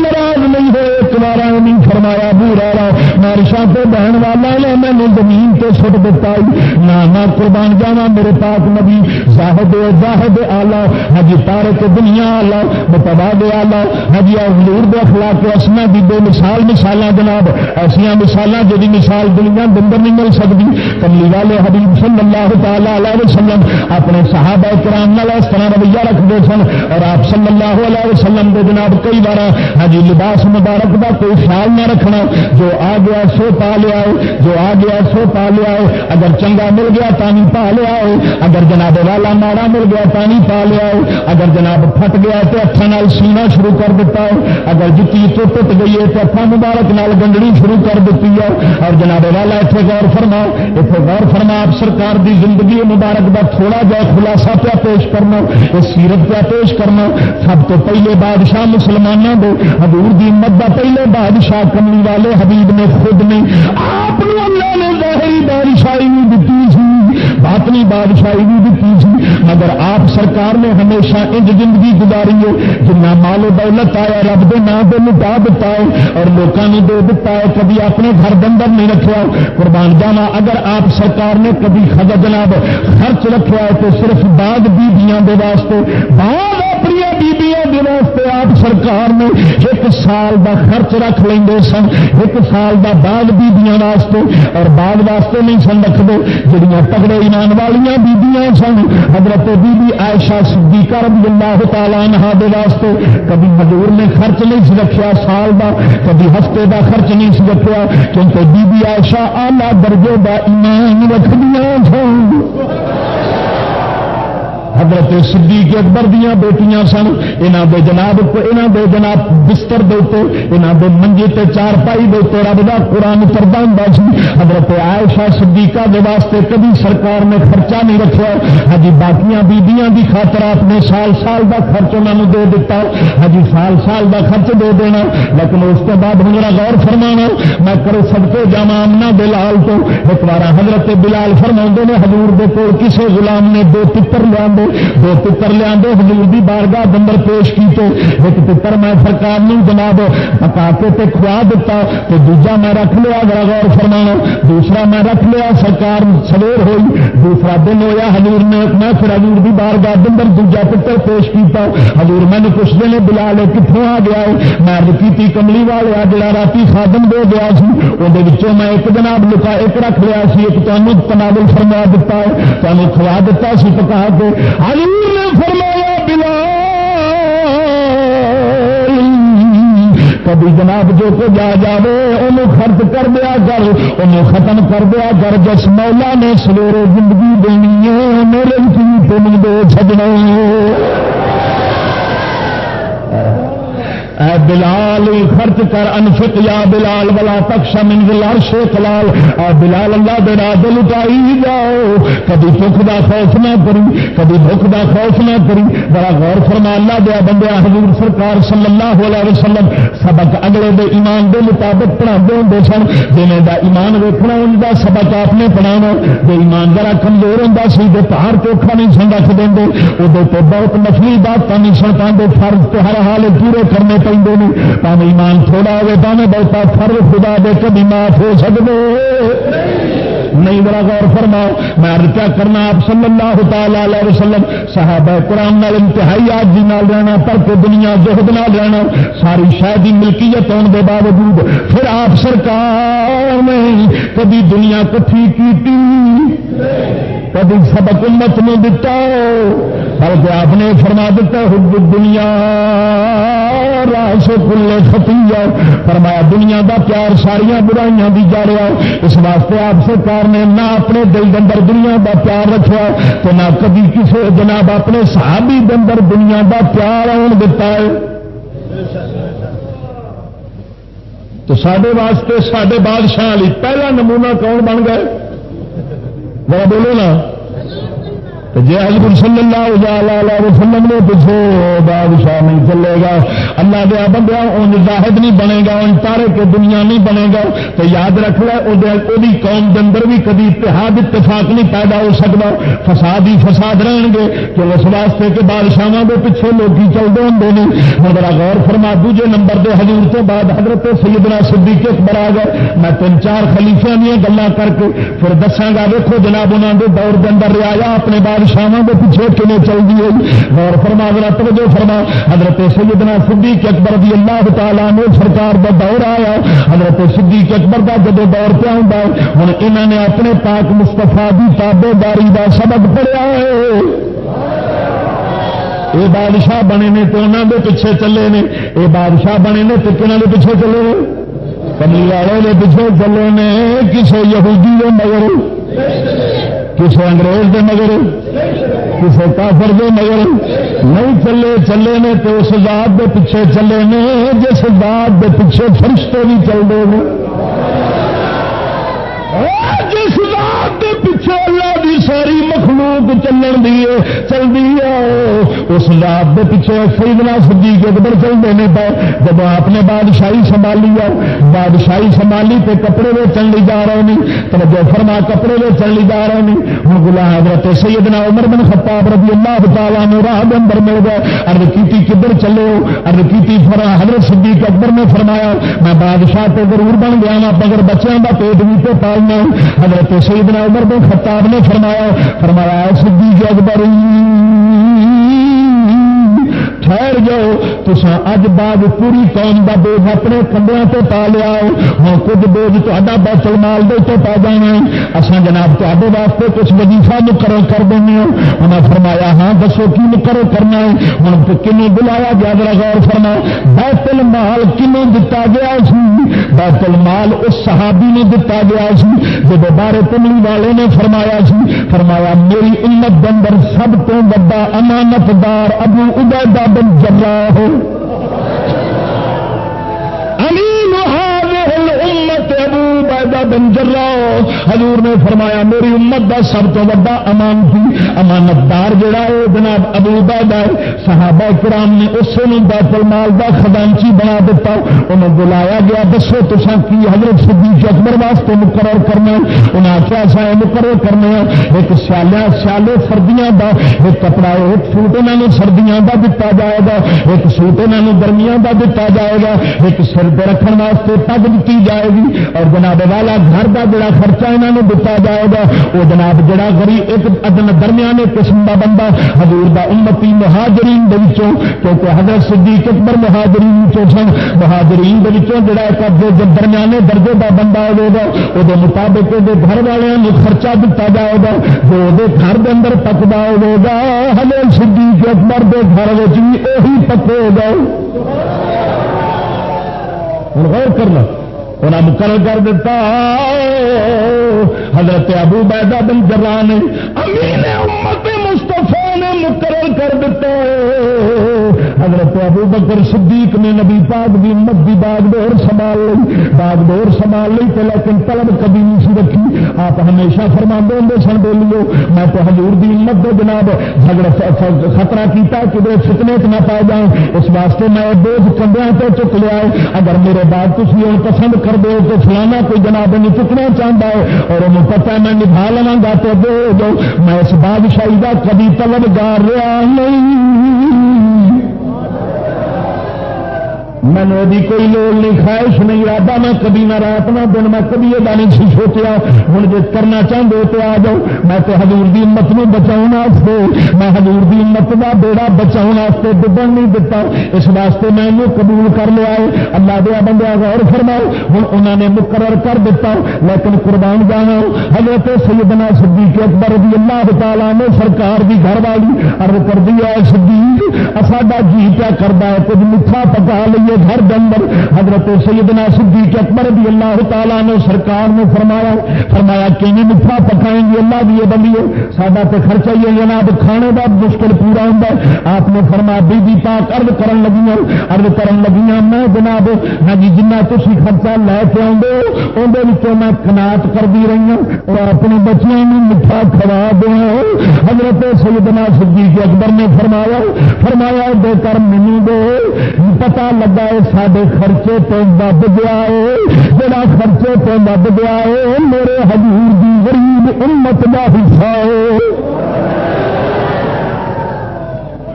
ناراض نہیں ہوئے۔ ایک بار نہیں فرمایا بورا مارشا پہ بہن والا نے میں نے زمین پہ سٹ دیتا نہ قربان جانا میرے پاس نبی۔ زاہد زاہد آلہ ہجی تارے کے دنیا آلہ بتوا دے آلہ ہجی حضور دے اخلاق اسنا دی دو مثال مثال جناب۔ ایسا مثال جی مثال دنیا دندر نہیں مل سکتی۔ کملی والے حبیب صلی اللہ تعالی علیہ وسلم اپنے صحابہ کرام اس طرح رویہ رکھتے سن۔ اور آپ صلی اللہ علیہ وسلم دے جناب کئی بار ہجی لباس مبارک کا کوئی خیال نہ رکھنا۔ جو آ گیا سو پا لیا ہے جو آ گیا، سو پا لیا ہے اگر چنگا مل گیا، پانی پا لیا ہے اگر جناب والا ماڑا مل گیا، پانی پا لیا ہے اگر جناب پھٹ گیا تو ہاتھوں نال سینا شروع کر دیتا ہے اگر جتی تو ٹوٹ گئی ہے تو ہاتھ مبارک نال گنڈنی شروع کر دیتی ہے۔ اور جناب والا اتنے غور فرما اتنے غور فرما، آپ سرکار دی زندگی مبارک کا تھوڑا جا خلاصہ پیا پیش کرنا، اس سیرت پیا پیش کرنا۔ سب تو پہلے بادشاہ مسلمانوں کو حضور دی امت دا پہلے بادشاہ کملی والے حبیب نے خود نے آپ اللہ نے ظاہری بادشاہی بھی دیتی سی باطنی بادشاہی بھی دیتی سی مگر آپ سرکار نے ہمیشہ انج زندگی گزاری ہے جنا مال و دولت آیا، رب کے نام پہ لٹا دیتا ہے، اور لوگوں نے دے دیتا ہے، کبھی اپنے گھر بندر نہیں رکھا قربان جانا اگر آپ سرکار نے کبھی خدا جناب خرچ رکھا ہے تو صرف بعد بیبیاں دے واسطے بعد واسطے آپ سرکار نے ایک سال دا خرچ رکھ لیں سن، ایک سال دا بعد بیبیاں واسطے، اور بعد واسطے نہیں سن رکھتے جہاں تگڑے ایمان والیاں بیبیاں سن۔ حضرت بی بی عائشہ صدیقہ رضی اللہ تعالیٰ عنہ دے واسطے کبھی مزدور نے خرچ نہیں رکھا سال دا، کبھی ہفتے دا خرچ نہیں رکھا کیونکہ بی بی عائشہ آلہ درجے دا ایمان رکھدیاں سن۔ حضرت صدیق اکبر دیا بیٹیاں سن یہاں دے جناب یہاں دے جناب بستر دے یہاں دے منجے تے چار پائی دے رب کا قرآن کرتا ہوں سی حضرت عائشہ صدیقہ دے واسطے کبھی سرکار نے خرچہ نہیں رکھا۔ ہجی باقیاں بیبیاں دی خاطر آپ نے سال سال دا خرچ انہوں دے دیتا ہجی ہاں سال سال دا خرچ دے دینا۔ لیکن اس کے بعد میرا غور فرمانا، میں کرو سب کو جانا امنا بلال تو۔ ایک بار حضرت بلال فرما نے، حضور دے کول کسے غلام نے دو پتر لیا دو پتر لیا حضور دی بارگاہ بندر پیش کی تو ایک پتر میں سرکار نے جناب پکا کے تے کھوا دیتا تو دوجا میں رکھ لیا، ذرا غور فرمانا دوسرا میں رکھ لیا، سرکار سویر ہوئی۔ دوسرا دن ہوا حضور نے، میں پھر حضور دی بارگاہ بندر دوجا پتر پیش کیتا۔ حضور میں نے کچھ دن بلا لے کتوں آ گیا، میں رکی کملی والے آ جڑا رات خادم دے گیا سی وہ میں ایک جناب لکا ایک رکھ لیا سی، ایک تمہیں تناول فرما دیتا ہے تمہیں کھوا دیتا سی، پکا کے۔ حضور نے فرمایا، بلال، کبھی جناب جو کو جا جائے انہوں خرچ کر دیا کر، انہوں ختم کر دیا کر، جس مولا نے سویرے زندگی دینی ہے، میرے تین دو سجنا اے بلال خرچ کر، انفق یا بلال والا تک من بلال شیخ لال اے بلال، اللہ دے راہ لٹائی جاؤ۔ کبھی بھوک دا خوف نہ کری، کبھی بھوک دا خوف نہ کری۔ بڑا غور فرما، اللہ دیا بندے، حضور سرکار صلی اللہ علیہ وسلم، سبق اگلے دے ایمان دے مطابق پڑھا دے سن۔ جنہیں دا ایمان ویکنا ان کا سبق آپ نے پڑھانا۔ جو ایمان ذرا کمزور ہوں سی تو پہاڑ چوکھا نہیں سن رکھ دیں وہ بہت نفلی بات نہیں سن پاتے فرض تو ہر حال پورے کرنے پہ پاوے ایمان تھوڑا ہوئے پاوے بہتا فرض خدا دے کبھی معاف ہو سکتے نہیں بڑا غور فرماؤ، میں ارد کیا کرنا آپ صلی اللہ تعالی علیہ وسلم، صحابہ قرآن نال انتہائی آج جی نال رہنا پر کے دنیا زہد نال رہنا، ساری شاید ملکیت ہونے کے باوجود۔ پھر آپ سرکار نے کبھی دنیا کٹھی کی کبھی سبق امت نے دتا بلکہ آپ نے فرما دیتا حب دنیا راش کلے خطیہ فرمایا، دنیا دا پیار ساریا برائیاں دی جا رہا اس واسطے آپ سرکار نے نہ اپنے دل اندر دنیا دا پیار رکھا تو نہ کبھی کسی جناب اپنے صحابی اندر دنیا دا پیار آن دیتا ہے۔ تو سڈے واسطے سڈے بادشاہ علی پہلا نمونہ کون بن گئے؟ بڑا بولو نا۔ جی حضرت صلی اللہ علیہ وسلم نے پوچھو بادشاہ نہیں چلے گا۔ اللہ دیا بندہ ان زاہد نہیں بنے گا ان تارے کے دنیا نہیں بنے گا۔ تو یاد رکھ لے وہ قوم کے اندر بھی کدی اتحاد، اتفاق نہیں پیدا ہو سکتا۔ فساد ہی فساد رہن گے۔ کہ اس واسطے کہ بادشاہوں کے پیچھے لوگ چلتے ہوں نے۔ بڑا غور فرما، دوجے نمبر دے حضور تو بعد حضرت سیدنا صدیق اکبر آ گئے۔ میں تین چار خلیفیا دیا گلا کر کے پھر دساگا دیکھو جناب انہوں کے دور کے اندر ریا اپنے بعد بادشاہوں کے پیچھے کھے چلتی ہے غور فرما گرا توجہ فرما۔ حضرت سیدنا صدیق اکبر دی اللہ تعالیٰ نے سرکار کا دور آیا۔ حضرت صدیق اکبر کا جب دور پہ آؤں ہوں انہوں نے اپنے پاک مستفا کی تابے داری کا سبق پڑیا ہے۔ یہ بادشاہ بنے نے تو انہوں کے پیچھے چلے نے۔ یہ بادشاہ بنے نے تو کنہوں کے پیچھے چلے نے؟ کملی والے کے پیچھے چلے نے کسی یہودی کے مگر۔ کسی انگریز کے مگر کسی کافر دے مگر، نہیں چلے چلے نے تو اس ذات کے پیچھے چلے نے، جس ذات کے پیچھے فرشتے بھی چلتے ہیں۔ چلن دی چلتی ہے۔ اس رات کے پیچھے سیدنا سدی کے اکبر چلتے ہیں پہ جب آپ نے بادشاہی سنبھالی ہے۔ بادشاہی سنبھالی تو کپڑے میں چلنے جا رہے ہیں توجہ فرما، کپڑے میں چلنے جا رہے ہیں ہوں گلا حضرت سیدنا عمر بن خطاب رضی اللہ تعالیٰ نے راہ اندر مل گئے۔ ارد کی کدھر چلے ہو؟ ارد کی فرا، حضرت صدیق اکبر نے فرمایا، میں بادشاہ تو ضرور بن گیا وا مگر بچوں کا پیٹ بھی تو پالنا حضرت سیدنا عمر بن خطاب نے فرمایا فرمایا صدیق اکبر ٹھہر جاؤ تو اج بعد پوری قوم کا بوجھ اپنے کمبیا تو پا لیا ہاں کچھ بوجھ تا بیتل مال دے تو پا جانا اصا جناب تے واسطے کچھ وظیفہ مقرر کر دیں انہیں فرمایا ہاں دسو کی مقرر کرنا ہے؟ ہوں کنوں بلایا گیا؟ ذرا غور فرما بیتل مال کنوں دتا گیا سی؟ بیتل مال اس صحابی نے دتا گیا سی جب بارے کملی والے نے فرمایا سی۔ فرمایا، میری امت اندر سب تو وا امانتدار ابو عبیدہ بن جراح بن جراح حضور نے فرمایا، میری امت دا سب تو بڑا امان تھی. امانتدار جڑا ہے جناب ابو عبیدہ ہے. صحابہ کرام نے اس نے بیت المال دا خزانچی بنا دیتا. انہیں بلایا گیا، دسو تسا کی حضرت صدیق اکبر واسطے مقرر کرنا انہیں آخیا سا مقرر کرنے ایک سیالیا سیالے سردیاں دا، ایک کپڑا، ایک سوٹ انہوں نے سردیاں دا دتا جائے گا. ایک سوٹ انہوں نے گرمیاں دا دتا جائے گا. ایک سر رکھنے واسطے پگ دیتی جائے گی۔ اور جناب والا گھر کا جڑا خرچہ یہاں نے دتا جائے گا۔ وہ جناب جڑا غریب ایک ادن درمیانے قسم کا بندہ حضور دا امتی مہاجرین کیونکہ حضرت صدیق اکبر مہاجرین سن، مہاجرین جڑا ایک درمیانے درجے کا بندہ ہوگا وہ مطابق وہ گھر والوں خرچہ دتا جائے گا۔ جو وہ گھر کے اندر پکتا ہوگا حضرت صدیق اکبر کے گھر بھی یہی پکے گا۔ ہوں غور کرنا۔ انہیں مقرر کر دیتا حضرت ابو بیدہ بن جرا نے، امین امت مصطفیٰ نے مقرر کر دیتا حضرت ابو بکر صدیق نے نبی پاک بھی امت کی باغ دور سنبھال لی، باغ دور سنبھال لی تو لیکن طلب کبھی نہیں سی رکھی۔ آپ ہمیشہ فرما دے سن بولیو، میں تو حضور دی امت دے جناب حضرت خطرہ کیتا کدھر فتنے چ نہ پا جاؤں۔ اس واسطے میں بوجھ کنڈیا تو چک لیا ہے۔ اگر میرے بعد تھی اور پسند کر دو تو فلانا کوئی جناب نہیں چکنا چاہتا ہے اور انہوں پتا میں نبھا لوا گا تو دو دو۔ میں اس بادشاہی کا کبھی طلب گار رہا نہیں۔ میں نے کوئی لوڑ نہیں خواہش نہیں، ارادہ میں کبھی نہ رات نہ دن، میں کبھی یہ نہیں سی سوچا ہوں جی کرنا چاہتے ہو تو آ جاؤ۔ میں تو حضور دی امت نو بچاؤ میں حضور دی امت کا بیڑا بچاؤ ڈبن نہیں دتا۔ اس واسطے میں انہوں قبول کر لیا ہے۔ اللہ دیا بندہ غور فرماؤ ہوں انہوں نے مقرر کر دیتا لیکن قربان جانا حضرت سیدنا صدیق اکبر رضی اللہ تعالیٰ نے سرکار دی گھر والی ارد کر دیا صدیق ساڈا جی پیا کرتا ہے، کچھ میٹھا پکا لیے ہے گھر اندر حضرت سیدنا صدیق اکبر بھی اللہ تعالیٰ نے سرکار نے فرمایا فرمایا کہ میٹھا پکائیں گے، اللہ بھی بندی ساڈا تو خرچہ ہی جناب، کھانے کا مشکل پورا ہوں آپ نے فرمایا بی بی پاک ارد کرن لگی ارد کرن لگی میں جناب ہاں جی جنہ تھی خرچہ لے کے آؤ اندر میں کناٹ کرتی رہی ہوں اور اپنے بچوں میٹھا کھوا دیا حضرت سیدنا صدیق اکبر نے فرمایا فرمایا دے کر مینو دے پتا لگا ہے سارے خرچے تو ود گیا ہے، جڑا خرچے تو ود گیا ہے، میرے حضور دی غریب امت کا حصہ ہے۔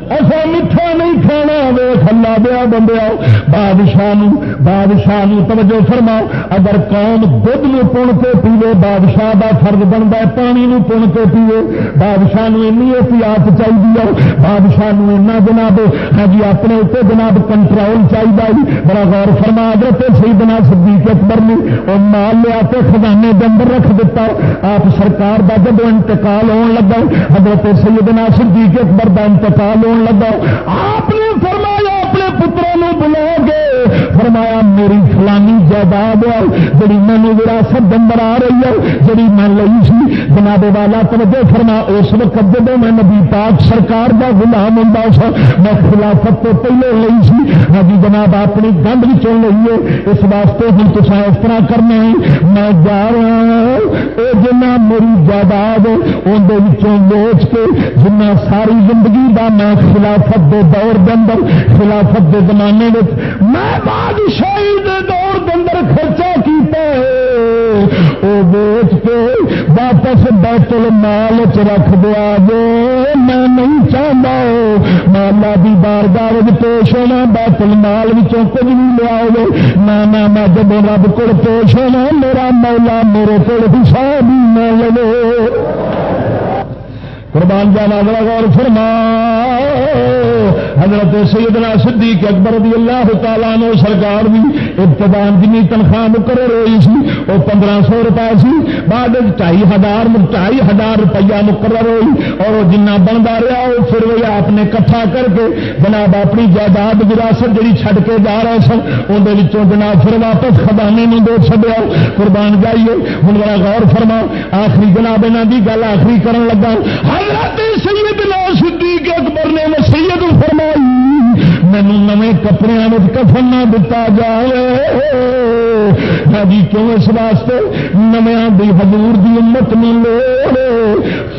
ایسا میٹھا نہیں کھانا کھلا دیا بندیا بادشاہ بادشاہ توجہ فرماؤ اگر قوم دھد پن کے پیوے بادشاہ کا فرد بنتا ہے پانی پن کے پیوے بادشاہ احتیاط چاہیے بادشاہ ایسا جناب ہاں جی اپنے اتنے جناب کنٹرول چاہیے بڑا غور فرما دے سی بنا سبھی اکبر نے اور مال لیا کے خزانے کے اندر رکھ دیتا آپ سرکار کا جب انتقال ہونے لگا حضرت سیدنا صدیق اکبر کا انتقال ہونے لگا۔ آپ نے فرمایا اپنے پتروں بلاؤ گے فرمایا، میری فلانی جائیداد جی مینو وراثت اندر آ رہی ہے جی میں لئی سی جناب والا توجہ فرما، اس وقت جب میں نبی پاک سرکار کا گلام ہوں سا، میں خلافت تو پہلے لئی سی ہاں جناب، اپنی گنڈ بھی لئیے اس واسطے ہوں تو اس طرح کرنا ہے میں جا رہا ہوں جنا میری جائیداد اندر ویچ کے جنا ساری زندگی کا میں خلافت دے دور دن خلافت دے زمانے میں بادشاہی دے دور اندر خرچہ کیتا ہے۔ وہ بیچ کے واپس بیت المال چ رکھ دیا جو میں نہیں چاہتا مالا کی بار بار پیش ہونا، بیت المال کچھ نہیں لیا نہ میں جب رب کو پیش ہونا، میرا مولا میرے کو حساب نہ لگے۔ قربان جانا بڑا غور فرما حضرت سیدنا صدیق اکبر رضی اللہ تعالیٰ نو سرکار بھی ابتدان جنی تنخواہ مقرر ہوئی سی، وہ پندرہ سو روپئے سی، بعد ڈائی ہزار ڈائی ہزار روپیہ مقرر ہوئی اور وہ جنہ بنتا رہا وہ پھر وہ آپ نے کٹھا کر کے جناب اپنی جائیداد، وراثت جی چھڈ کے جا رہے سن اندر جناب پھر واپس خدانے میں دے چڑیا قربان جائیے ہوں بڑا غور فرما۔ آخری جناب یہاں کی گل آخری کرن لگا، حضرت سیدنا صدیق اکبر نے وسیعت فرمائی مینو نئے کپڑے کفن نہ دتا جائے جی کیوں اس واسطے نمیا دی حضور دی امت میں لوڑ؟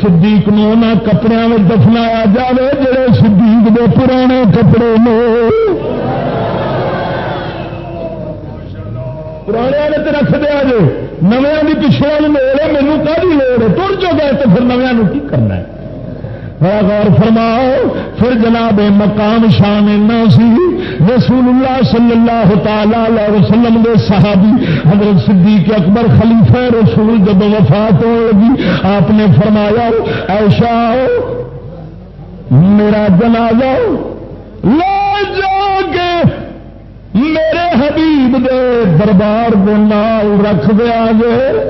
صدیق نو نہ کپڑے میں دفنایا جائے جڑے صدیق دے پرانے کپڑے میں پرانے رکھ دیا جی نمیا کی پچھلے والی لوڑ ہے مینو لوڑ ہے؟ تر جو گئے تو پھر نمیا کی کرنا ہے؟ غور فرماؤ۔ پھر جناب مقام شان سی۔ رسول اللہ صلی اللہ تعالی وسلم دے صحابی حضرت صدیق اکبر خلیفہ رسول جب وفات ہو لگی، آپ نے فرمایا ایشا میرا جنازہ لے جا کے میرے حبیب دے دربار دے نال رکھ دیا گے۔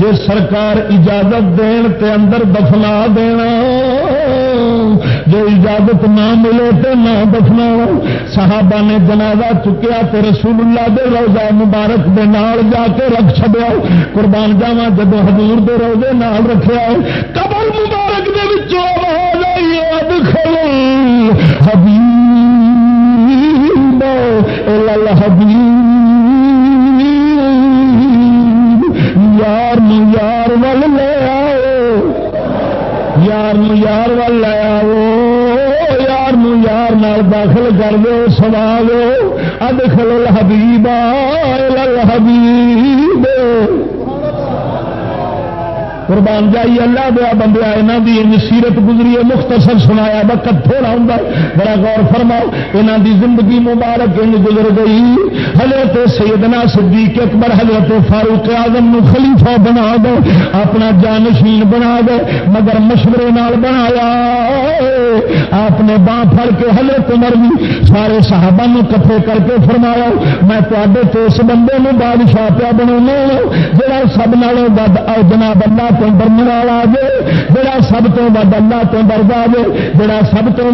جی سرکار اجازت دین تے اندر دفنا دینا، جو اجازت نہ ملے تو نہ دفنا۔ صحابہ نے جنازہ چکیا تے رسول اللہ دے روزہ مبارک دے نال جا کے رکھ چڑیا قربان جاوا جب حضور دے روزے نال رکھا قبر مبارک دے وچوں آواز آئی ادخل حبیب حبیب۔ یار ول لے آؤ۔ یار یار ول لے آؤ۔ یار یار نال داخل کر دو سوا دو ادخل الحبیب الحبیب۔ قربان جائی، اللہ دیا بندیا یہاں کی سیرت گزری ہے، مختصر سنایا، وقت تھوڑا ہوں بڑا غور فرماؤ یہاں کی زندگی مبارک ان گزر گئی۔ حضرت سیدنا صدیق اکبر، حضرت فاروق آزم نو خلیفہ بنا دو اپنا جانشین بنا دو مگر مشورے نال بنایا۔ آپ نے باں پھڑ کے حضرت عمر بھی سارے صحابہ نو کٹھے کر کے فرمایا، میں تے اس بندے نو بادشاہ پیا بنا جڑا سب نالوں ود جناب اللہ تو ڈرنے والا جے جڑا سب تو ود اللہ تو ڈردا جے جڑا سب تو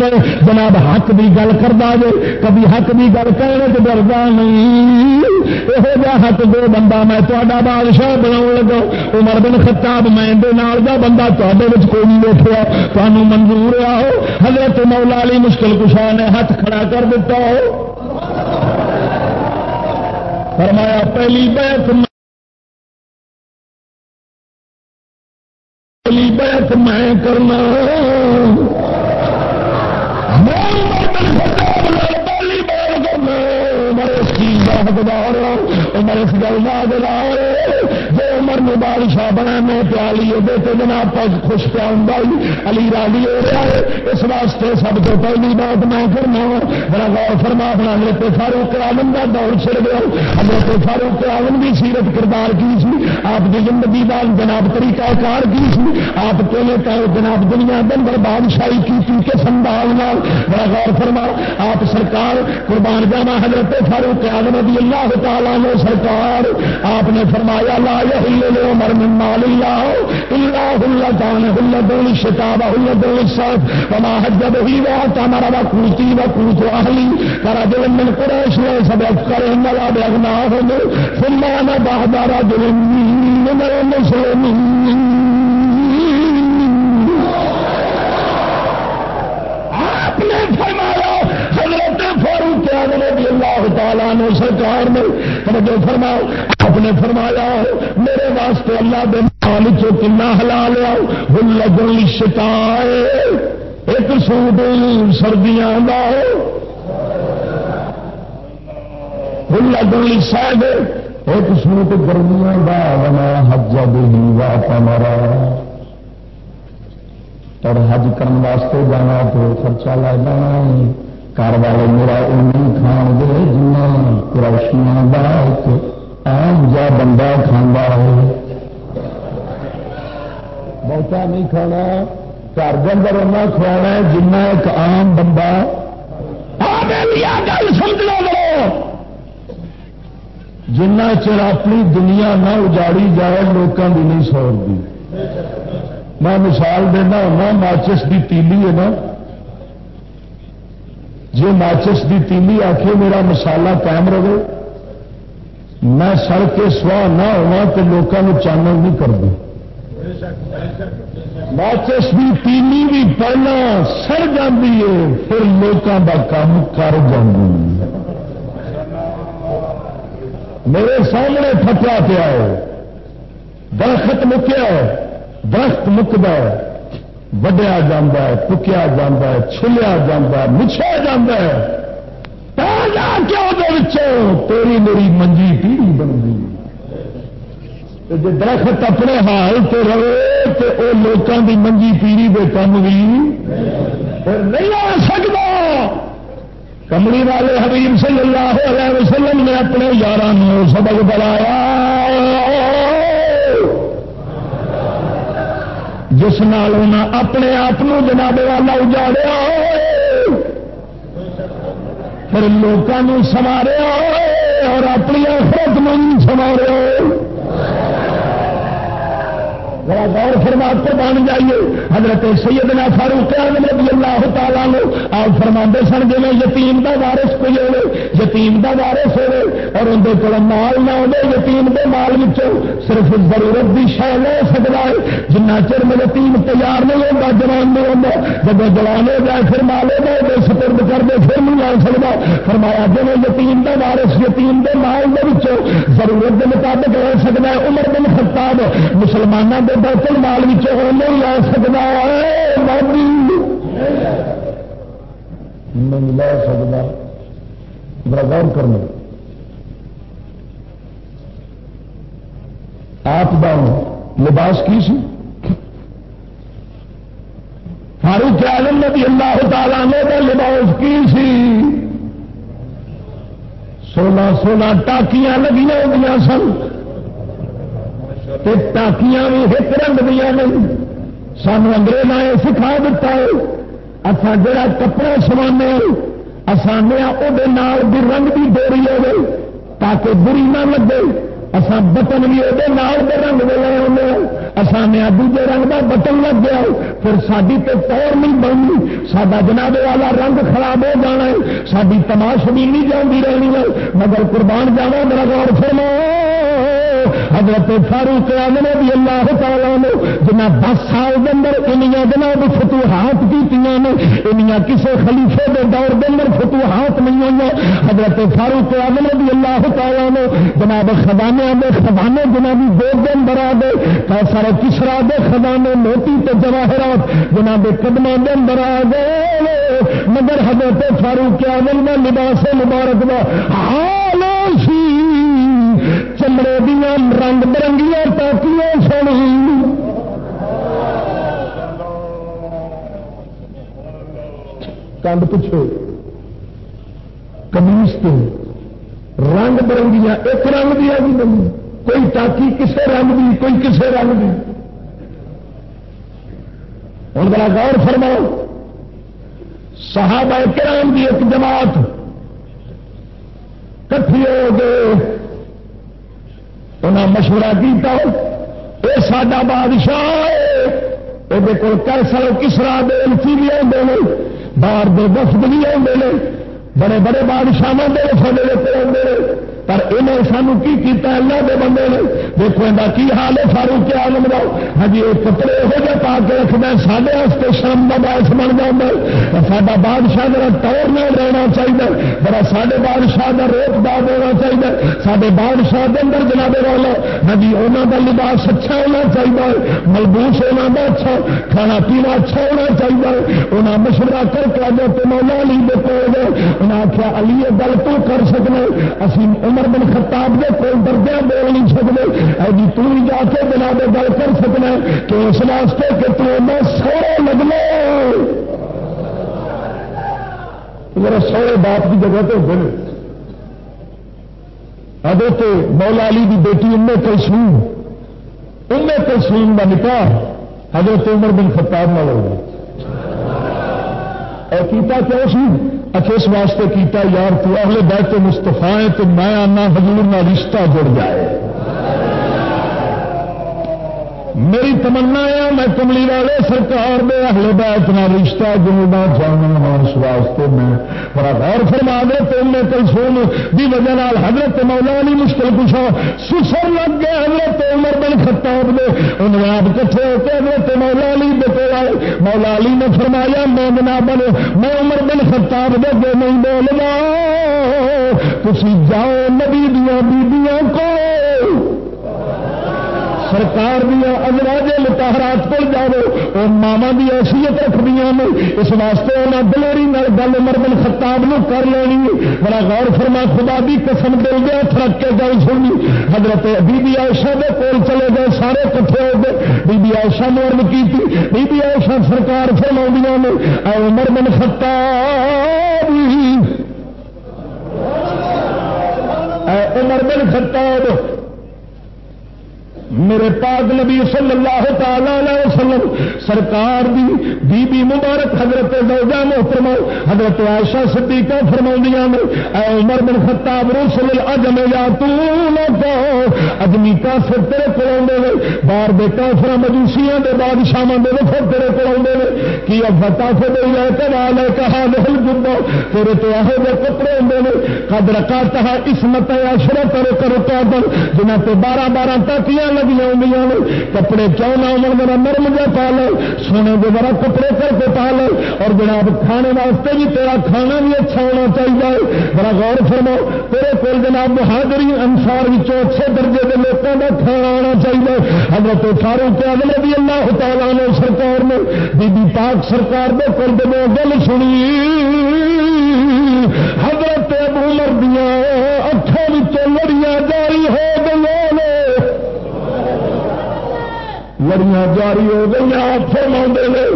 جناب حق کی گل کرتا جے کبھی حق کی گل کرنے تو ڈردا نہیں۔ یہ حق دو بندہ میں تا بادشاہ بنا لگا، عمر بن خطاب میں دا بندہ تے کوئی نہیں دیکھا تمہوں منظور آؤ حضرت مولا علی مشکل کشا نے ہاتھ کھڑا کر دیتا ہو فرمایا، پہلی بیت پہلی میں کرنا۔ میں میرے اس گل کا جو عمر نے بادشاہ بنا، میں پیالی تو جناب پگ خوش پیا ہوں علی رالی ہو رہا ہے۔ اس واسطے سب تو پہلی بات میں کرنا بڑا غور فرما بنا حضرت فاروق آلم کا دور چڑ گیا حضرت فاروق آلم کی سیرت کردار کی سی؟ آپ کی زندگی کا جناب طریقہ کار کی سی؟ آپ کے جناب دنیا دن بھر بادشاہی کی تھی کہ سنبھال بڑا غور فرما۔ آپ سرکار قربان جانا حضرت فاروق آلم رضی اللہ تعالیٰ نے سرکار، آپ نے فرمایا، لا يحل عمر من مال الله الا هلتان هلتون الشتاب هلتون الصيف وما حج به واتمر وقوتي وقوت أهلي فرجل من قريش ليس بافكر ان لا باغناهم ثم أنا بعد رجل من المسلمين تعالیٰ نے سرکار نے توجہ فرماؤ آپ نے فرمایا میرے واسطے اللہ دے مال چو کنا ہلا لیا لگن شتا ایک سوٹ سردیاں دا کا لگن شاید ایک سوٹ گرمیاں کا بنا حج بھی وا مارا اور حج کرنے واسطے جانا تو خرچہ لگ جانا گھر والے میرا امی کھان گے جنا روشنیاں آم جا بندہ کھانا ہو بہتا نہیں کھانا، گھر کے اندر اُنہ کھوانا جنا ایک آم بندہ۔ گل سمجھ لو جنا چر اپنی دنیا نہ اجاڑی جائے لوگوں کی نہیں سوڑتی میں مثال دینا ہونا ماچس کی تیلی ہے نا جی ماچس کی تیلی آ میرا مسالہ قائم رہے، میں سڑ کے سواہ نہ ہوا تو لوگوں چانل نہیں کرتی ماچس کی تیلی بھی پہلے سڑ جاتی ہے، پھر لوگوں کا کام کر جاتی میرے سامنے پھٹا پیا ہے، درخت مکیا درخت مکد وڈیا جا پکیا جا چھلیا جا مچھیا جا تیری میری منجی پیڑی بن گئی جی درخت اپنے حال سے رہے تو وہ لوگوں کی منجی پیڑی کے کم بھی نہیں آ سکتا کملی والے حبیب صلی اللہ علیہ وسلم نے اپنے یار سبق بلایا جس نال اپنے آپ جناب والا اجاڑیا پھر لوگوں سواریا اور اپنی آفرت میں سوارے فرما بن جائیے۔ حضرت سیدنا فاروق رضی اللہ تعالیٰ نے آپ فرما سن جی یتیم کا وارس کوئی ہوے یتیم کا وارس ہوے اور اندر کو مال نہ ہو یتیم کے مال صرف ضرورت کی شہ لے سکتا ہے۔ جنہ چر میں یتیم تیار نہیں ہوتا جوان نہیں ہوتا جب جوان ہو جائے، پھر مال ہو جائے سپرد کر دے، پھر نہیں آ سکتا فرمایا جی جب یتیم کا وارس یتیم کے مال کے ضرورت کے مطابق رہ سکتا ہے، عمر بن خطاب مسلمانوں کے بیت المال نہیں لا سکتا نہیں لا سکتا بڑا غور کرنا۔ آپ کا لباس کی سی؟ فاروق عالم نبی اللہ تعالیٰ نے کا لباس کی سی؟ سولہ سولہ ٹاکیاں لگیا ہوئی سن۔ ٹاکیاں بھی ایک رنگ دیا نہیں۔ سانو انگریز نے سکھا دیتا ہے اچھا جڑا کپڑا سوانے آسانیا وہ رنگ بھی ڈوری ہو تاکہ بری نہ لگے۔ اسان بٹن بھی وہ رنگ دے لے آنے آسانیا دوجے رنگ کا بٹن لگ گیا پھر ساری تو پور نہیں بننی۔ سڈا جناب والا رنگ خراب ہو جانا ہے۔ ساری تماش بھی نہیں جاتی رہنی ہے۔ مگر قربان جانا میرا گور فرما حضرت فاروق آمنے بھی اللہ تعالیٰ نے جنہ دس سال کے اندر انیا جناب فتوحات کی انیا کسے خلیفے کے دور کے اندر فتوحات نہیں ہوئی حضرت فاروق آمنے بھی اللہ تعالیٰ نے جناب خزانے دے خزانے جنابی دو دن برا دے سارے کسرا دے خزانے موتی تو جواہرات جناب قدموں کے اندر آ گئے۔ مگر حضرت فاروق آمن میں لباس مبارک دا حال چمڑے دیا رنگ برنگیا ٹاکیاں سن کنڈ پچھو کمیس کے رنگ برنگیا ایک رنگ دیا بھی نہیں، کوئی ٹاکی کسے رنگ دی، کوئی کسے رنگ دی۔ ہوں بڑا غور فرماؤ، صحابہ کرام کی ایک جماعت کٹھی ہو گئے۔ انہیں مشورہ کیا یہ ساڈا بادشاہ وہ کر سو کسرا دے بھی آتے ہیں باہر دے وفد بھی آتے ہیں بڑے بڑے بادشاہ دے سارے آتے ہیں پر انہیں سانو کی کیتا اللہ دے بندے نے۔ دیکھو ان کی حال ہے؟ فاروق کے آلم کا ہاں جی یہ کپڑے یہو جہ پا کے رکھنا سارے واسطے شام کا باعث بن جاتا سا بادشاہ ذرا ٹور نہ رہنا چاہیے۔ بڑا سارے بادشاہ کا روپ دار ہونا چاہیے۔ سارے بادشاہ کے اندر جناب والا ہاں جی انہوں کا لباس اچھا ہونا چاہیے۔ ملبوس ہونا کا اچھا کھانا پینا اچھا ہونا چاہیے۔ انہیں مشورہ کر کے آگے تو مولا علی دیکھو انہیں آخیا علی گل تو کر سکنا اسی عمر بن خطاب دے کوئی دردیا بول نہیں سکتے ایڈی جی تھی جا کے بنا دے گل کر سکنا کہ اس واسطے کہ تو میں سوڑے لگنا میرا سوڑے باپ کی جگہ تو بول ادو تو مولا علی کی بیٹی ان کلسوم ان کلسوم کا نکاح حضرت عمر بن خطاب نہ ہو گیا۔ اور کیتا کیا سی اچھا اس واسطے کیتا یار تو اگلے بیت مستفا ہے تو میں آنا حضور نہ رشتہ جڑ جائے۔ میری تمنا ہے، میں کملی والے سرکار دے اہل بیت نہ رشتہ جڑنا چاہنا اس واسطے میں بڑا غور فرما دے تو میں کل دی وجہ نال حضرت مولا علی مشکل پوچھا سسر لگ گئے، حضرت عمر بن خطاب دے انہیں آپ کٹھے ہو کے حضرت مولا علی دے آئے۔ مولا علی نے فرمایا، میں بنا بنے میں عمر بن خطاب دے گے نہیں بولنا تھی جاؤ نبی دیا بیبیاں کو۔ سرکار دیا ازواج متحرات کو جاؤ وہ ماوا کی حیثیت رکھدی نے، اس واسطے انہیں دلری گل مربل خطاب نو کر لینی بڑا غور فرما، خدا بھی قسم دل گیا تھرک کے گل سنی۔ حضرت بی بی آشا کے کول چلے گئے، سارے کٹھے ہو گئے۔ بی بی آشا نے ارد کی بی بی آشا سرکار فرما نے، اے عمر بن خطاب، اے عمر بن خطاب میرے پاک نبی صلی اللہ تعالی علیہ وسلم، سرکار دی بی بی مبارک حضرت زوجہ محترمہ حضرت عائشہ صدیقہ فرماؤں نے، اے عمر بن خطاب رسل الاجم یا تو اجمی کافر تیرے کول کو آدھے باہر دے کافر مجوسیاں دے بادشاہ دے وفر تیرے کول کو آدھے کی اب فتافے دے لے کے والے کہا دہل جبا تیرے تو آہے دے کپڑے آدھے نے، قد رکھا اسمت عشرت رکا رکا دل جنہ تے بارہ بارہ تاکیاں لگی آئی کپڑے کیوں نہ ہو میرا نرم جا پا لو. سونے کے ذرا کپڑے کر کے پا لو. اور جناب کھانے واسطے بھی تیرا کھانا بھی اچھا ہونا چاہیے. بڑا غور فرمو تیرے کول جناب بہادری انسار اچھے درجے کے لوگوں کا کھانا آنا چاہیے. حضرت فاروق اگلے بھی اللہ تعالیٰ نے سرکار نے بی بی پاک سرکار دے کول دے گل سنی، حضرت ابو مردیاں اکھوں لڑیاں جاری ہو گئی لڑیاں جاری ہو گئی آپ فرما نے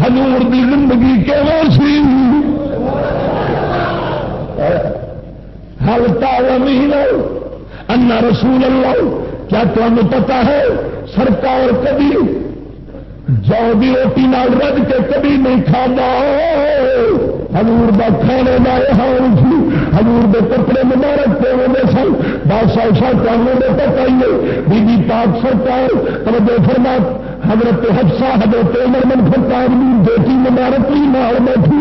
حضور دی زندگی سی؟ ہلتا زمین انا رسول اللہ، کیا تمہیں پتا ہے، سرکار کبھی جو بھی روٹی نال رج کے کبھی نہیں کھانا۔ ہزور کا کھانے کا حال سی حضور دے کپڑے مبارک پہ ہوتے سن۔ بادشاہ شاہ کاموں کے پتا ہی بی بی پاک سرکار، توجہ فرما حضرت حفصہ، حضرت عمر بن خطاب دی بیٹی مبارک بھی نال بیٹھی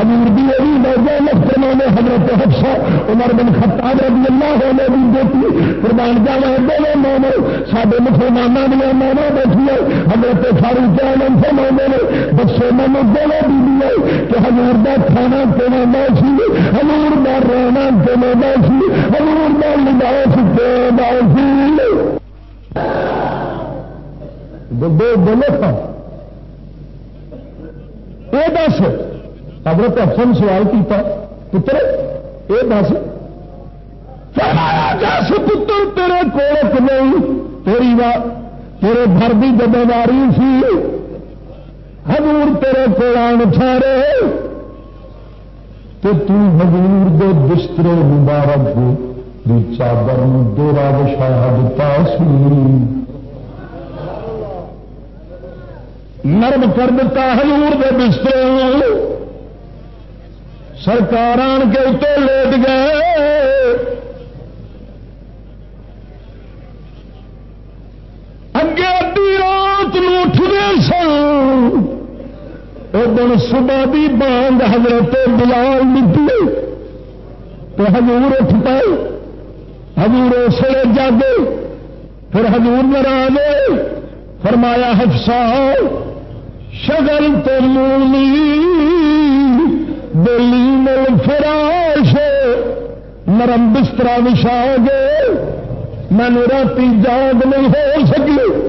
حضور دی بھی موجود لفظوں نے حضرت حفصہ، عمر بن خطاب رضی اللہ عنہ دی بیٹی قربان جاوا دونوں ماما سارے مسلمانوں دیا ماما بیٹھی حضرت فاروق عالم فرما نے بچے مینو دونوں بیوی کہ حضور دا کھانا پینا نہ سی، حضور دا رہنا پینا نہ سی، حضور دا لباس پینا سی۔ دو بولے تھا یہ دس حضرت افسن سوال کیا پتر یہ دس دس پتر تیرے کولک نہیں تیری تیرے گھر کی ذمہ داری سی حضور تیرے کو آن ٹھہرے تو حضور دے بستر مبارک دی چادر ڈیرا بشاہ دتا سی نرم کر دیتا حضور دے بستر سرکار آن کے اتنے لیٹ گئے۔ اگے ادی رات اٹھ گئے سن۔ دن صبح بھی باندھ حضرت بلال نکلی تو حضور اٹھ پائے۔ حضور اسے جاگے۔ پھر حضور ناراض فرمایا حفصہ شگل تو مونی دلی مل فراش نرم بستر بچھا گے۔ میں رات جاگ نہیں ہو سکی۔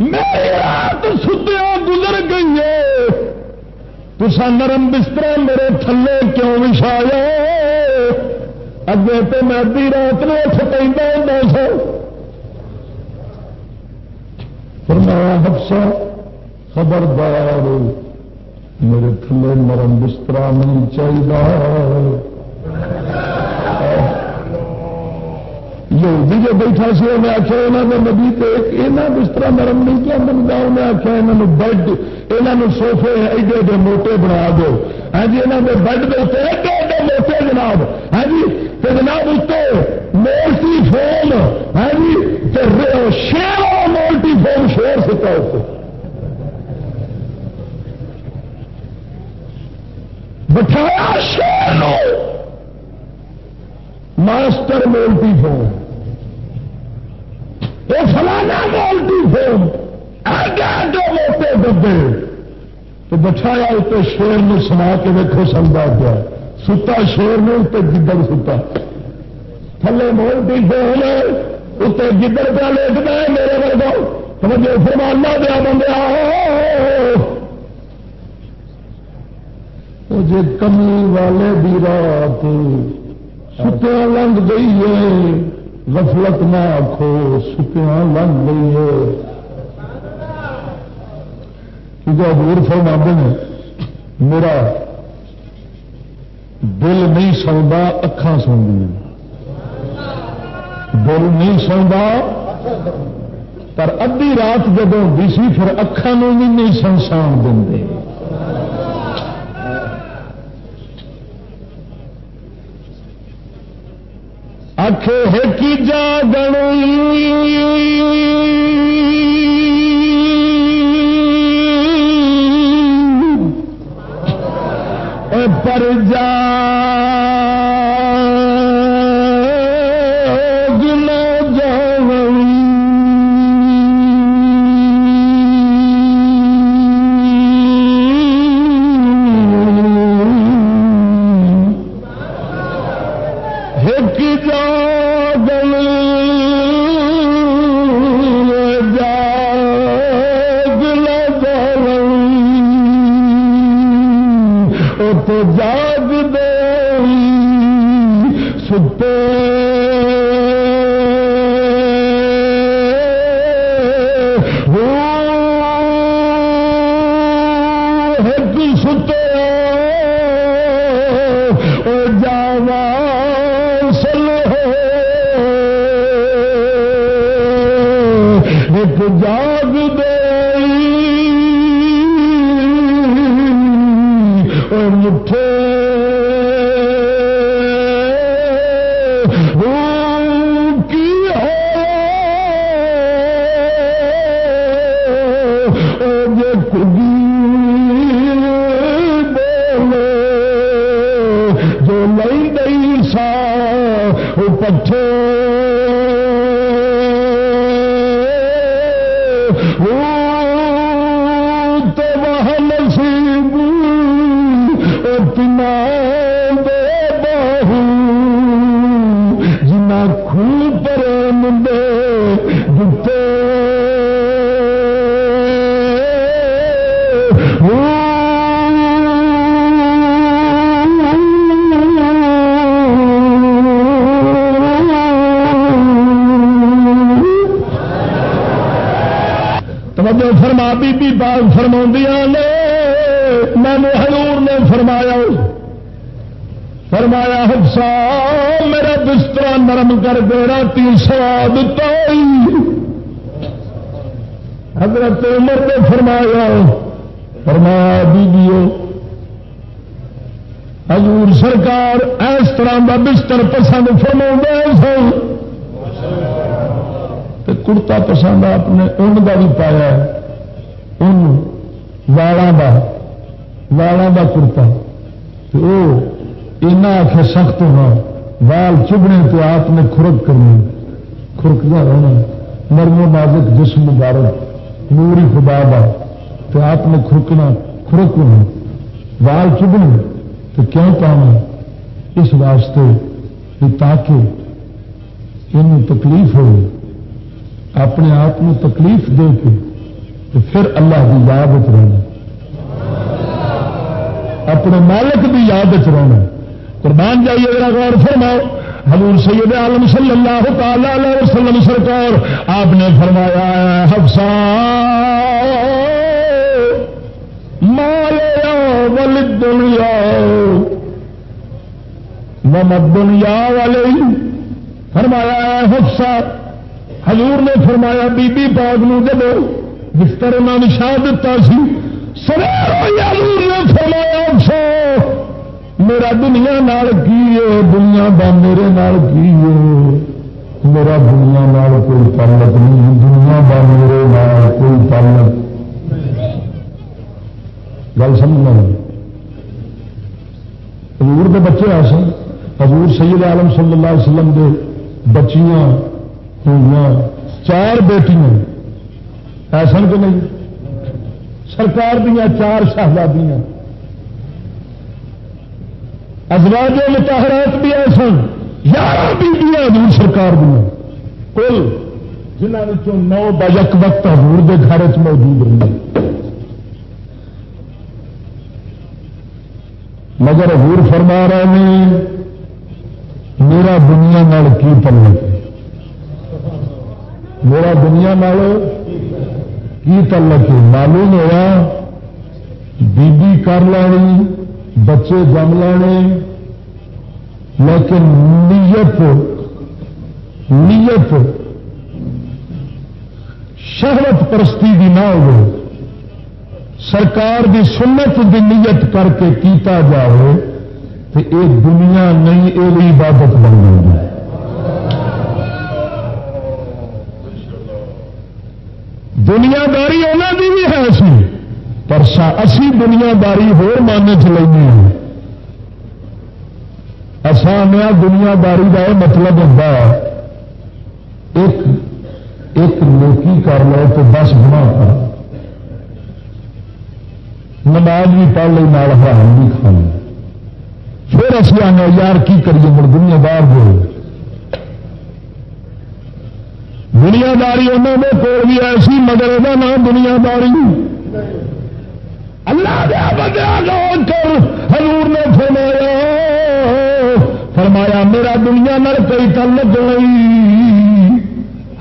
میری رات ستیا گزر گئی ہے۔ تسا نرم بستر میرے تھلے کیوں وچھایا؟ اگے تو میں ادی رات نے اٹھ پہ ہوں سا فرمایا، حفصہ خبردار، میرے تھلے نرم بستر نہیں چاہیے یہودی جو بیٹھا سی انہیں آخیا یہاں کے نبی یہاں بستر نرم نہیں کیا بنتا انہیں آخیا یہاں بیڈ یہاں سوفے ایڈے ایڈے موٹے بنا دو۔ ہاں جی یہاں کے بیڈ کے اتنے ایڈے ایڈے موٹے جناب۔ ہاں جی تو جناب اتنے مولٹی فون۔ ہاں جی شیر مولٹی فون شور سکا اتنے بٹھایا شیر ماسٹر مولٹی فون وہ فلانا بولتی فون جو موٹے ڈبے تو بچایا اتنے شیر نے سنا کے دیکھو سمجھا گیا ستا شیر نے اتنے گدڑ ستا۔ تھلے مولتی فون اتنے گدڑ پہ لکھنا ہے میرے ورگا سمجھے فرمانا دیا بندہ بندے جی کمی والے بھی رات ستیا لنگ گئی ہے۔ غفلت نہ آخو سکیا لگ گئی ہے۔ کیونکہ ابور فرما نے، میرا دل نہیں سوندا اکھان سوندی دل نہیں سوندا، پر ادی رات جب ہوتی سی، پھر اکھان بھی نہیں سنسان دیں آخ کی جاگن پر جا you توجہ بی بی باغ فرما نے، میں حضور نے فرمایا فرمایا، حفصہ، میرا بستر نرم کر دے رات سواد تائی حضرت عمر نے فرمایا فرمایا، بیبیو، حضور سرکار اس طرح کا بستر پسند فرما سن۔ کرتا پسند آپ نے ان کا بھی پایا ان والا دا والا دا کرتا وہ اینا آخر سخت ہونا وال چبنے تو آپ نے خورک کرنی خورکدا رہنا نرم و نازک جسم مبارک۔ نوری خدا تو آپ نے کھرکنا خورک ہونا وال چبنے تو کیوں پانا اس واسطے کہ تاکہ ان تکلیف ہوئے۔ اپنے آپ کو تکلیف دے کے تو پھر اللہ کی یاد رہنا اپنے مالک کی یاد رہنا قربان جائیے میرا غور فرماؤ۔ حضور سید عالم صلی اللہ تعالی علیہ وسلم سرکار، آپ نے فرمایا، حفصہ مالیا ول دنیا ممد دنیا والے فرمایا، حفصہ، حضور نے فرمایا، بی بی پاک نو جب بستر نہ نشا دتا سی حضور نے فرمایا میرا دنیا نال کی ہے؟ دنیا دا میرے نال کی ہے؟ میرا دنیا نال کوئی تعلق نہیں دنیا دا میرے نال کوئی تعلق گل سمجھنا حضور کے بچے آ سن حضور سید عالم صلی اللہ علیہ وسلم کے بچیاں چار بیٹیاں۔ ایسا کہ نہیں؟ سرکار دیا چار شہزادیاں۔ ازواج متحرات بھی ایسا یارہ بیٹیاں دور سرکار دیا کل جنہوں نو بجک وقت حضور دے گھر چ موجود رہی مگر حضور فرما رہے ہیں، میرا دنیا نال کی پلک میرا دنیا نالو کی تعلق معلوم ہوا، بی بی کر لینی بچے جم لینے، لیکن نیت نیت شہرت پرستی بھی نہ ہو، سرکار دی سنت دی نیت کر کے کیتا جائے تو یہ دنیا نہیں یہ عبادت بن گئی ہے دنیا داری انہوں کی بھی ہے سی۔ پر اسی دنیا داری ہونے چ لیں آسان دنیا داری کا یہ مطلب ہوتا ایک ایک نیکی کر لو تو دس گنا کر نماز بھی پڑھ لی نال حرام بھی کھا پھر اصل آنے یار کی کریے مر دنیا دار ہوئے دنیا داری انہوں نے کول بھی ایسی مگر وہ نام دنیا داری اللہ دیا بندہ کر حضور نے فرمایا فرمایا، میرا دنیا نر کوئی تعلق نہیں۔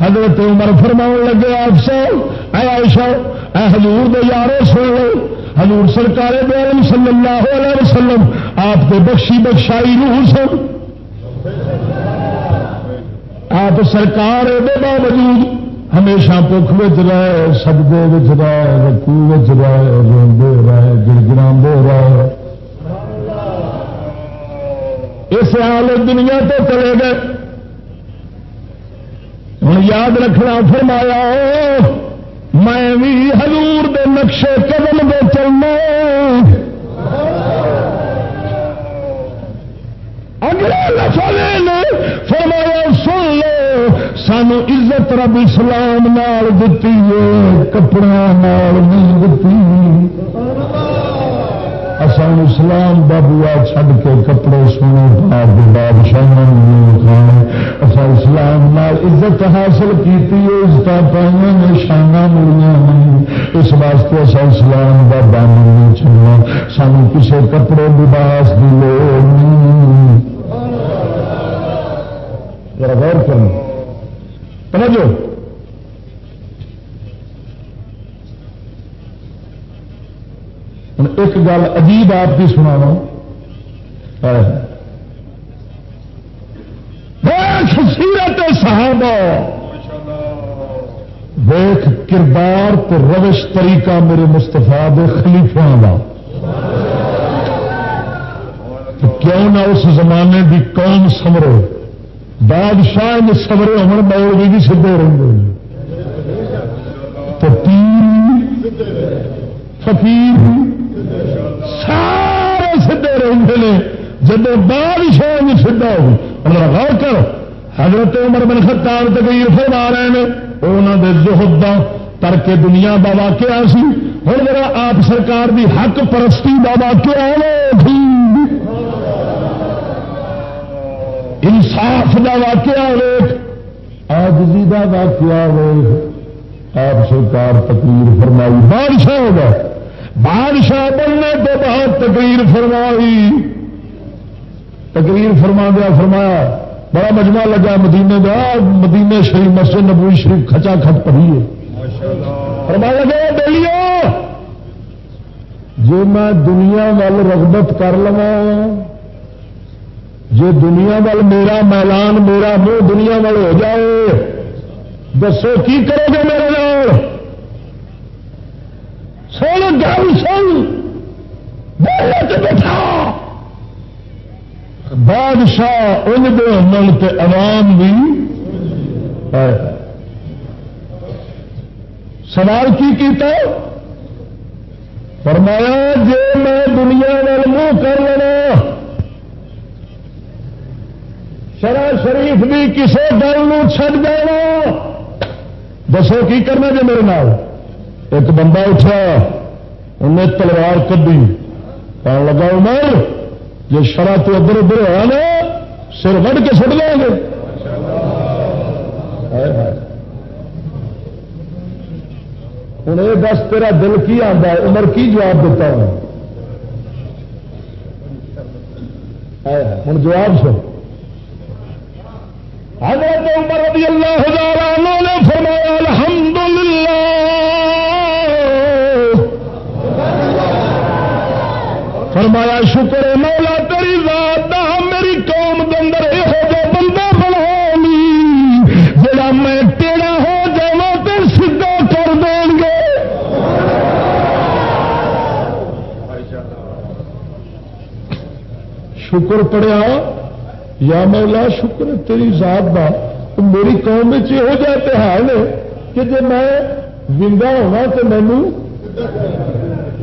حضرت عمر فرماؤ لگے آپ سو اے عائشہ، اے حضور دے یارو، سن لو۔ حضور سرکار دے صلی اللہ علیہ وسلم، آپ کے بخشی بخشائی روح سن۔ آپ سرکار یہ باوجود ہمیشہ پوکھ بچ رہے سبدے بچ رہے رکو بچ رہے روڈے رہے گڑگڑا رہے۔ اس حال دنیا تو چلے گئے۔ ہوں یاد رکھنا، فرمایا میں بھی حضور دے نقشے قدم دے چلنا اگلے لفظ فرمایا سانو عزت رب اسلام نال دتی ہے کپڑا نال نہیں دتی۔ اسان اسلام بابوا چھڈ کے کپڑے سونے پا کے بادشاہ اصا اسلام نال عزت حاصل کی عزت پائیں نے شانا مڑیاں نہیں اس واسطے اصا اسلام کا بن نہیں چلنا سانو کسی کپڑے لباس کی لوڑ نہیں۔ غور کرنا۔ سمجھو ہوں ایک گل عجیب آپ کی سنا سیرت صاحب دیکھ کردار تو روش طریقہ میرے مستفا دے خلیفا کا کیوں نہ اس زمانے کی قوم سمرو بادشاہ سمرے ہوں مول بھی سدھے رہے تو پیر فقیر سارے سدھے رہتے ہیں جب بادشاہ بھی سیدا ہو غور کر۔ حضرت عمر بن خطاب تقریر فرما رہے ہیں انہوں نے زہد کا تر کے دنیا کا واقعہ سی۔ ہوں میرا آپ سرکار کی حق پرستی کا واقعہ انصاف کا واقعہ ویخ آجزی کا واقعہ ویخ آپ سرکار تقریر فرمائی، بادشاہ ہو بادشاہ بننے تو بہت تقریر فرمائی۔ تقریر فرما دیا فرمایا، بڑا مجمع لگا مدینے کا مدینے شریف مسجد نبوی شریف کھچا کھٹ پڑی ہے۔ فرما لگے جی میں دنیا وال رغبت کر لوا جی دنیا وال میرا میلان، میرا منہ دنیا وال ہو جائے، دسو کی کرو گے میرے نام سن، گل سن بٹھا بادشاہ ان دے من تے عوام بھی سوال کی کیتا؟ فرمایا جی میں دنیا وال منہ کر لینا شرح شریف بھی کسی گل چڈ دینا دسو کی کرنا جی میرے نال؟ ایک بندہ اٹھا انہیں تلوار کدی کہنے لگا، عمر جی شرح تو ادھر ادھر ہوا نا، سر وڈ کے سٹ لیں گے. ہوں یہ دس تیرا دل کی آتا ہے؟ عمر کی جواب دیتا ہوں؟ ہوں جواب سو حضرت عمر رضی اللہ ہزار نے فرمایا، الحمدللہ. فرمایا، شکر مولا، تیری ذات دا میری قوم دے اندر یہ بندہ بنا لی جڑا میں تیرا ہو جا تو سیدا کر دیں گے. شکر پڑیا یا مولا شکر تیری ذات دا میری قوم یہو جہ حال ہے کہ جی میں ونگا ہونا تو مینو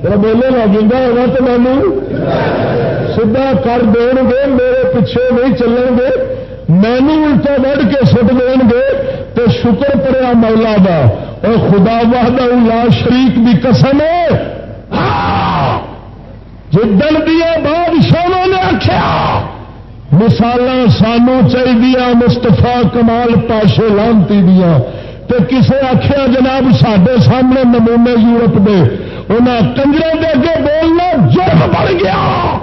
میلے میں گنگا ہونا تو مینو سیدا کر دیں گے، میرے پیچھے نہیں چلیں گے مینو الٹا وڈ کے سٹ دیں گے، تو شکر پڑیا مولا دا۔ اور خدا واہدہ لا شریک بھی قسم ہے۔ جدن دیا مثال سانو چاہیے مستفا کمال پاشے لانتی دیا تو کسے آخیا جناب سڈے سامنے نمونے یورپ دے انہیں کنجروں کے اگے بولنا جرم بڑھ گیا۔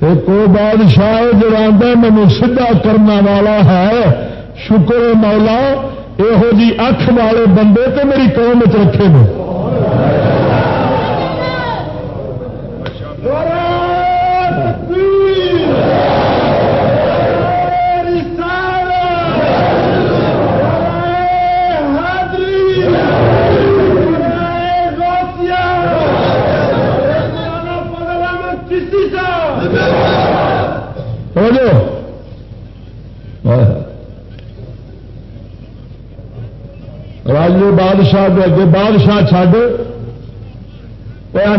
کو بادشاہ جو آدھا سیدھا کرنے والا ہے۔ شکر مولا یہو جی اکھ والے بندے تو میری قوم رکھے نے۔ بادشاہ کے اگے بادشاہ چڈ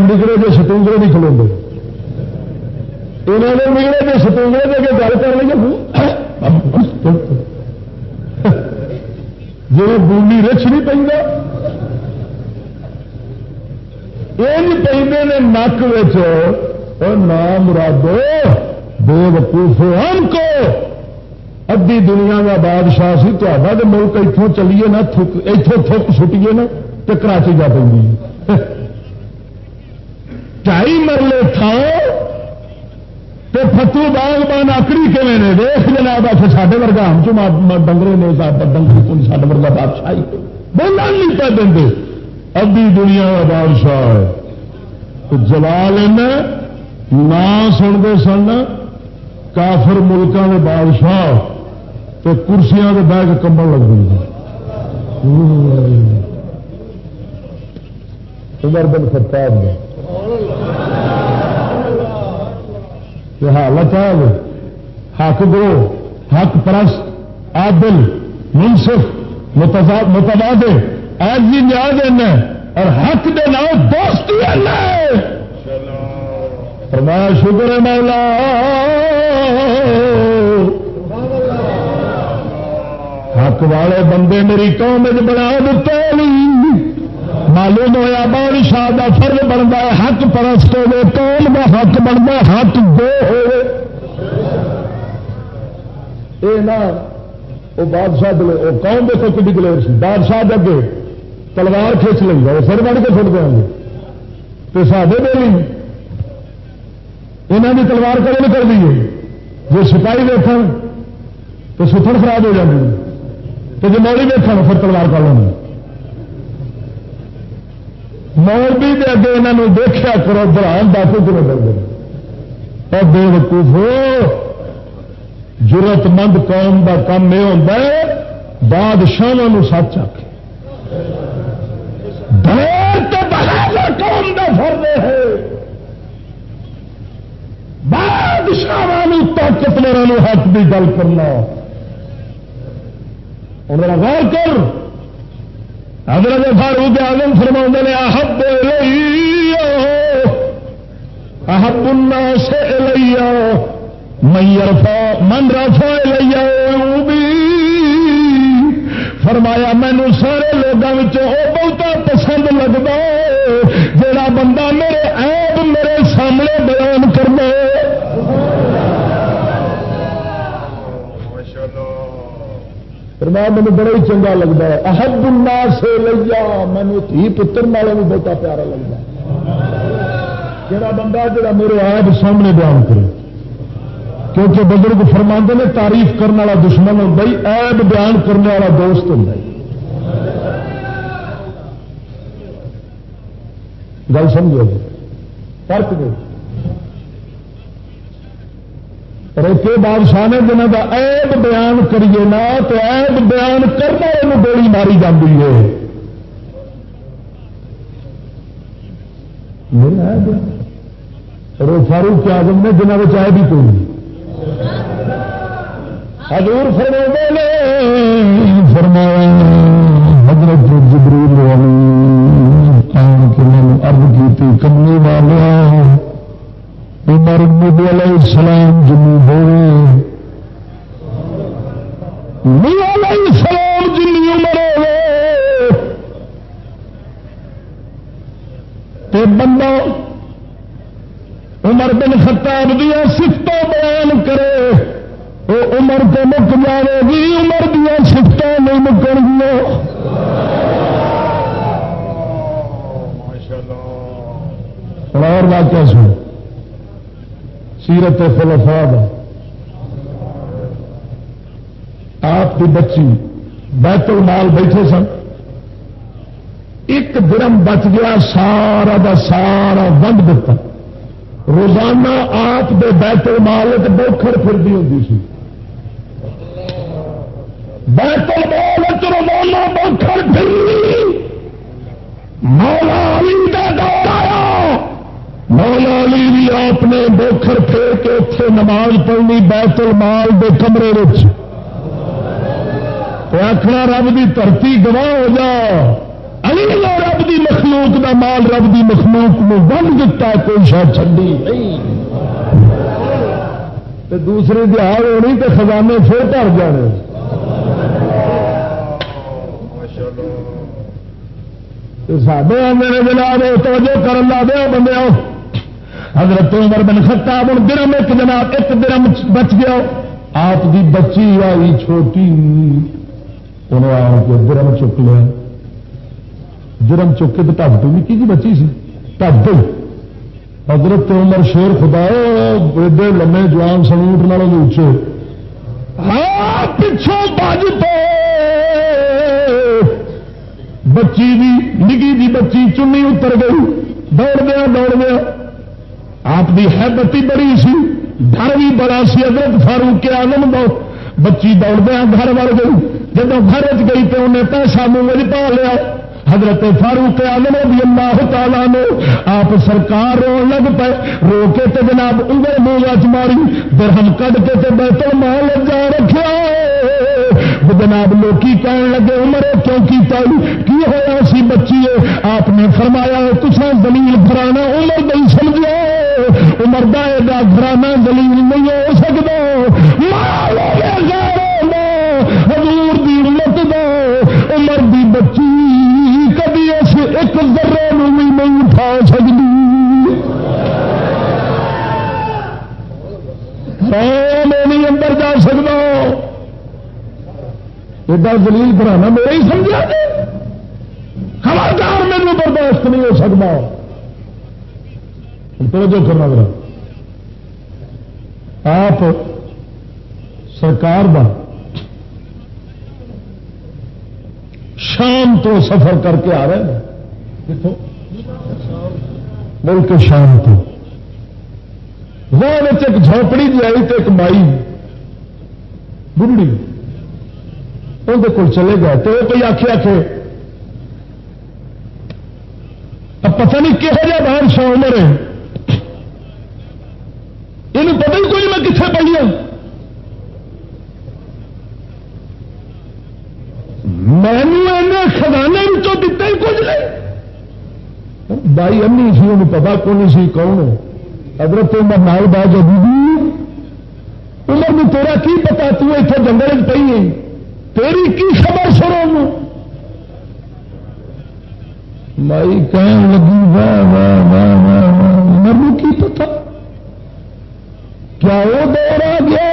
نکلے جو ستونگرے نہیں کھلو گے انہوں نے نکلے جو ستونگرے کے اگے گل کر لی جی بولی رچ نہیں پہ پہ نک نام مرادو، بے وقوف ہم ادی دنیا کا بادشاہ سی تا ملک اتوں چلیے نا اتوں تھک سٹیے نا تو کراچی جا پہ ڈائی مرلے تھاؤ تو فتو باغ بان آکڑی کھے نے ویخ جناب آ سڈے ورگا ہم چ ڈنگرے نے ڈنگری کو سڈے ورگا بادشاہی بولنا نہیں پہ دیں ادی دنیا کا بادشاہ ہے جوال نہ سنتے سن کافر ملکوں کے بادشاہ تو کرسیاں کے بہ کے کمبل لگ گئی عمر بن خطاب نے۔ حالت ہاں، ہے حق دو حق پرست، عادل، منصف متباد آج بھی نیا دینا اور حق دے نام دوستی فرمایا، شکر مولا۔ حق والے بندے میری قوم بنا دیتے معلوم ہوا بادشاہ کا فرد بنتا ہے، حق پرست ہوے قوم کا حق بنتا حق دو ہو بادشاہ دلے قوم دیکھو کھی دلیر سی۔ بادشاہ دے تلوار کھچ لیں گے سر بڑھ کے فٹ دیں گے۔ تو سادے دے لی یہاں کی تلوار کرے کر دیے جو سپاہی دیکھ تو ستر خراب ہو جاتی تو جو موڑی دیکھ پھر تلوار کر لیں مولوی دے اگے یہاں دیکھا کرو بران ڈاکو کرو کر اور بے وقوف ضرورت مند قوم کا کام یہ ہوتا ہے بادشاہ سچ آخ قوم کا فرد ہے۔ بادشاہ طاقتور حق کی گل کرنا۔ انہوں غور کر۔ حضرت فاروق آزم فرما نے، احب احب الناس الیا من یرفا من رفا الیا فرمایا مینو سارے لوگوں بہتا پسند لگتا جڑا بندہ میرے ایب میرے سامنے بیان کرنا فرمایا مجھے بڑا ہی چنگا لگتا ہے. احب الناس سے لیا مینو تھی پتر والے بھی بہت پیارا لگتا ہے۔ جڑا بندہ جڑا میرے آپ سامنے بیان کرے، کیونکہ بزرگ فرما نے تعریف کرنے والا دشمن ہوں، بھائی ایب بیان کرنے والا دوست ہوں گل سمجھو؟ فرق نہیں۔ روکے بادشاہ نے جنہ کا ایب بیان کریے نا تو ایب بیان کرنا یہ گولی ماری جاتی ہے۔ رو جی۔ فاروق آزم نے جنہ میں بھی کوئی حضور فرما فرمایا، حضرت جبریل آن کے نبی علیہ السلام جنو ہوئے۔ نبی علیہ السلام عمر ہوئے۔ تے بندہ عمر بن خطاب دیا سفتوں بیان کرے۔ وہ عمر تو مک جائے گی، عمر دیا سفتوں نہیں مکن گیا۔ اور واقعہ سن سیرت خلفاء دا۔ آپ کی بچی بیت المال بیٹھے سن۔ ایک درم بچ گیا، سارا دا سارا ونڈ دیتا روزانہ آپ دے بیت المال ایک بوکھر پھرتی ہوتی سی۔ بیت المال روزانہ بوکھر پھر مولا علی کا دور آیا مولا علی بھی آپ نے بوکھر پھیر کے اتنے نماز پڑھنی بیت المال دے کمرے آخنا رب دی دھرتی گواہ ہو جا۔ علی رب دی مخلوق دا مال رب دی مخلوق میں بن دتا کوئی شاید چڈی نہیں۔ دوسری دہاڑ ہونی تو خزانے پھر بھر جانے۔ سادے آدھے نے جناب، توجہ کر لا دے بندے آؤ حضرت عمر بن خطاب، ہوں درم ایک جناب، ایک درم بچ گیا. آپ دی بچی آئی چھوٹی. انہوں آ کے درم چک لیا. درم چک کے تو ٹپ پی نکی جی بچی سی. ٹپ گئی حضرت عمر شیر خدا ایڈے لمے جوان سنوٹ نال اچے ہاں پچھوں بج پے بچی دی، نگی دی بچی چنی اتر گئی. دوڑ دیا دوڑ دیا. آپ کی حیبت ہی بڑی سی ڈر بھی بڑا سی، حضرت فاروق کے آلم دو بچی دوڑ دیا گھر وڑ گئی۔ جب گھر چ گئی تو انہیں پیسہ منہ پا لیا۔ حضرت فاروق عالم رضی اللہ تعالیٰ نے آپ سرکار رو لگ پے رو کے تے جناب انگل منہ ماری، درہم کڈ کے تے بیت المال جا رکھا جناب لوکی کہن لگے، عمر، کیوں کی تائی کی ہوا سی بچی؟ ہے آپ نے فرمایا کچھ زلیل گھرانا عمر نہیں سمجھا عمر دا گھرانا زلیل نہیں ہو سکتا حضور دی امت دو عمر دی بچی ایک ذرے بھی نہیں اٹھا سکتی میں نہیں اندر جا سکتا ایڈا دلیل بنانا میرے ہی سمجھا خبردار میرے برداشت نہیں ہو سکتا جو کرنا میرا آپ سرکار کا شام تو سفر کر کے آ رہے ہیں۔ ملک شام تو۔ ایک جھونپڑی جی آئی تو ایک مائی بڑھی اندر کول چلے گئے تو وہ کوئی آخے آخے اب پتہ نہیں کہہ جا باہر شاہ عمر ہے۔ یہ پتہ ہی کوئی میں کتنے پڑھی ہوں میں خزانے تو دتا ہی کچھ نہیں بائی امی سی انہوں پتا کون سی کون ادرت عمر نال با جو عمر میں تیرا کی پتا اتنے جنگل پی ہے تیری کی خبر سنو مائی کہن لگی واہ واہ واہ واہ عمر کی پتا وہ دور آ گیا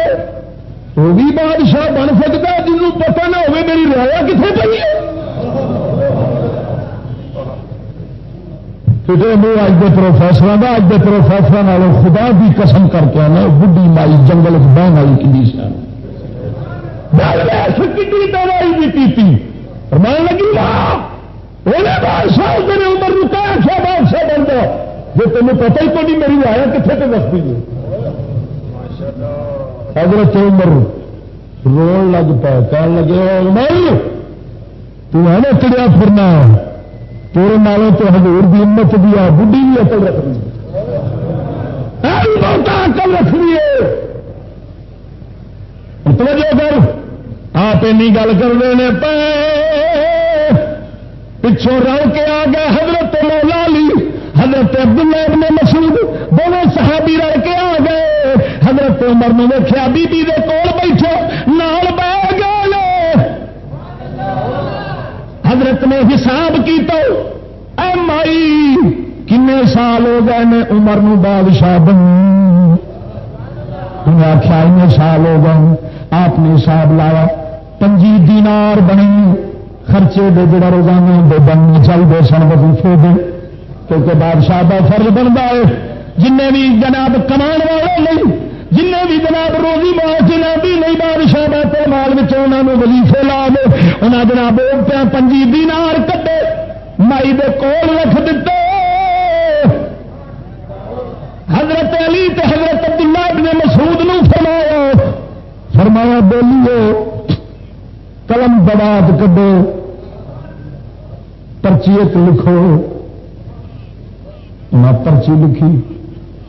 وہ بھی بادشاہ بن سکتا جنوں پتا نہ ہوگی میری ریا کتنے پی ہے۔ منہ اج کے پروفیسر کا اج کے پروفیسر خدا بھی قسم کر کے آنا بڑھی مائی جنگل بہن والی کھی دوائی بھی کی مان لگی بادشاہ میرے عمر رکا آخیا بادشاہ بن جا۔ جی تمہیں پتہ ہی کوئی میری آیا کتنے تو دستی ہے۔ حضرت عمر رو لگ پا کہنے لگے عمر، تو ہے نا چڑیا پھرنا تیرے نالوں تو ہزور کی امت بھی آ بڑھی بھی اکل رکھنی اکل رکھنی ہے۔ توجہ کر، آپ گل کر رہے پہ پچھوں رو کے آ گئے حضرت مولا لی حضرت عبداللہ ابن مسعود دونوں صحابی رل کے آ حضرت عمر نے دیکھا بی بی دے کول بیٹھے نال بہ گئے حضرت نے حساب کیتا، اے مائی، کنے سال ہو گئے نے عمر نو بادشاہ بن انہیں آخیا ان سال ہو گئے، آپ نے حساب لایا، پنجی دینار بنی۔ خرچے دے جڑا روزانہ دے بن چل دے سن، وظیفے دے۔ کیونکہ بادشاہ کا فرض بنتا ہے جن بھی جناب کمان والے نہیں جن بھی جناب روزی مال جناب بھی نہیں، بادشاہ بیٹھے مال میں ولیفے لا دے انہیں جناب پیا پنجی دینار کٹے، مائی دے کول رکھ دیتے حضرت علی تے حضرت عبداللہ ابن مسعود نو فرمایا فرمایا بولیے، قلم بواد کڈو پرچی لکھو۔ میں پرچی لکھی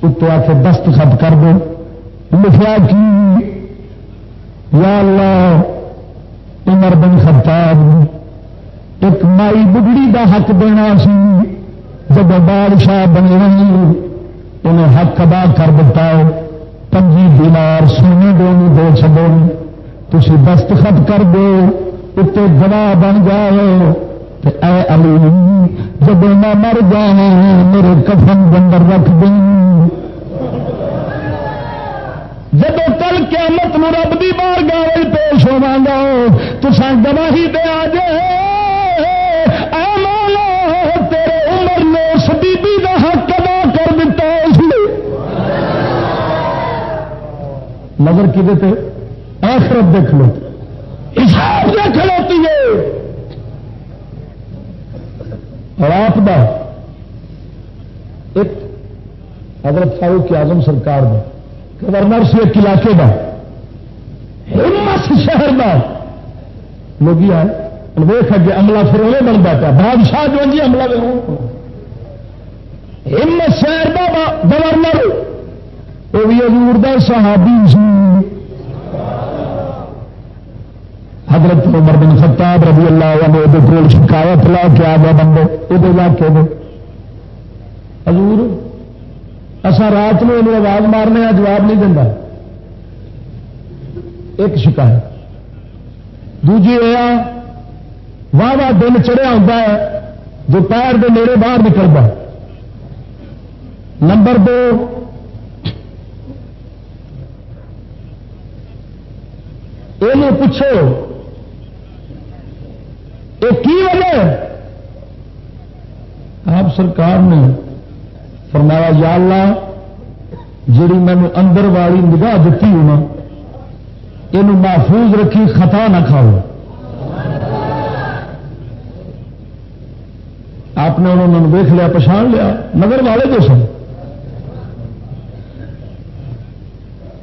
اتنے آ کے دستخط کر دو۔ لکھا کی یا اللہ، عمر بن خطاب ایک مائی بگڑی دا حق دینا سی، جب بادشاہ بنے انہیں حق ادا کر دیتا پنجی دینار سونے دونوں دو چلو تھی دستخط کر دو اتنے گواہ بن جاؤ۔ اے علی، جب میں مر جانا میرے کفن بندر رکھ دیں جب کل قیامت نو رب دی بار گاہ پیش ہوا گا۔ تو سن گواہی دے آ جائے اے مولا، تیرے عمر نے اس بی بی حق ادا کر دیتا سی کدے آخرت دیکھ لو۔ حساب دیکھ لوتی ہے اور آپ دا ایک حضرت فاروق اعظم سرکار دا۔ گورنر سے ایک علاقے کا شہر کا لوگ آئے۔ ویخ اگے عملہ پھر وہ بنتا پیا بادشاہ جو جی عملہ ہمت شہر کا گورنر۔ وہ بھی حضور دا صحابی سی۔ حضرت عمر بن خطاب رضی اللہ عنہ وہ کول شکایت لا کے آ گیا بندے۔ یہ علاقے دے حضور اصا رات میں انہیں آواز مارنے جواب نہیں دینا ایک شکایت دوجی یہ واہ واہ دن چڑھیا ہوتا ہے، جو پیر دے نیڑے باہر نکلتا نمبر دو یہ پوچھو یہ کی وجہ آپ سرکار نے فرمایا، یا اللہ، جیڑی مینو اندر والی نگاہ دیتی ہوں یہ محفوظ رکھی، خطا نہ کھاؤ۔ آپ نے انہوں نے دیکھ لیا پچھان لیا نگر والے جو سن۔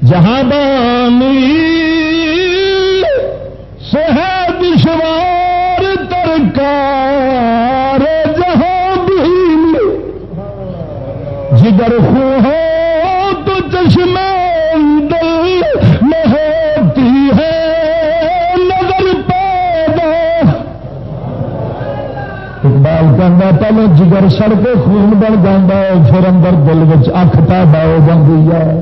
جہاں بانی صحت شوار ترکار جہاں بھی جگر خو ہو اقبال کہنا پہلے جگر سڑ کے خون بن جاتا ہے، پھر اندر دل اکھ پیدا ہو جاتی ہے۔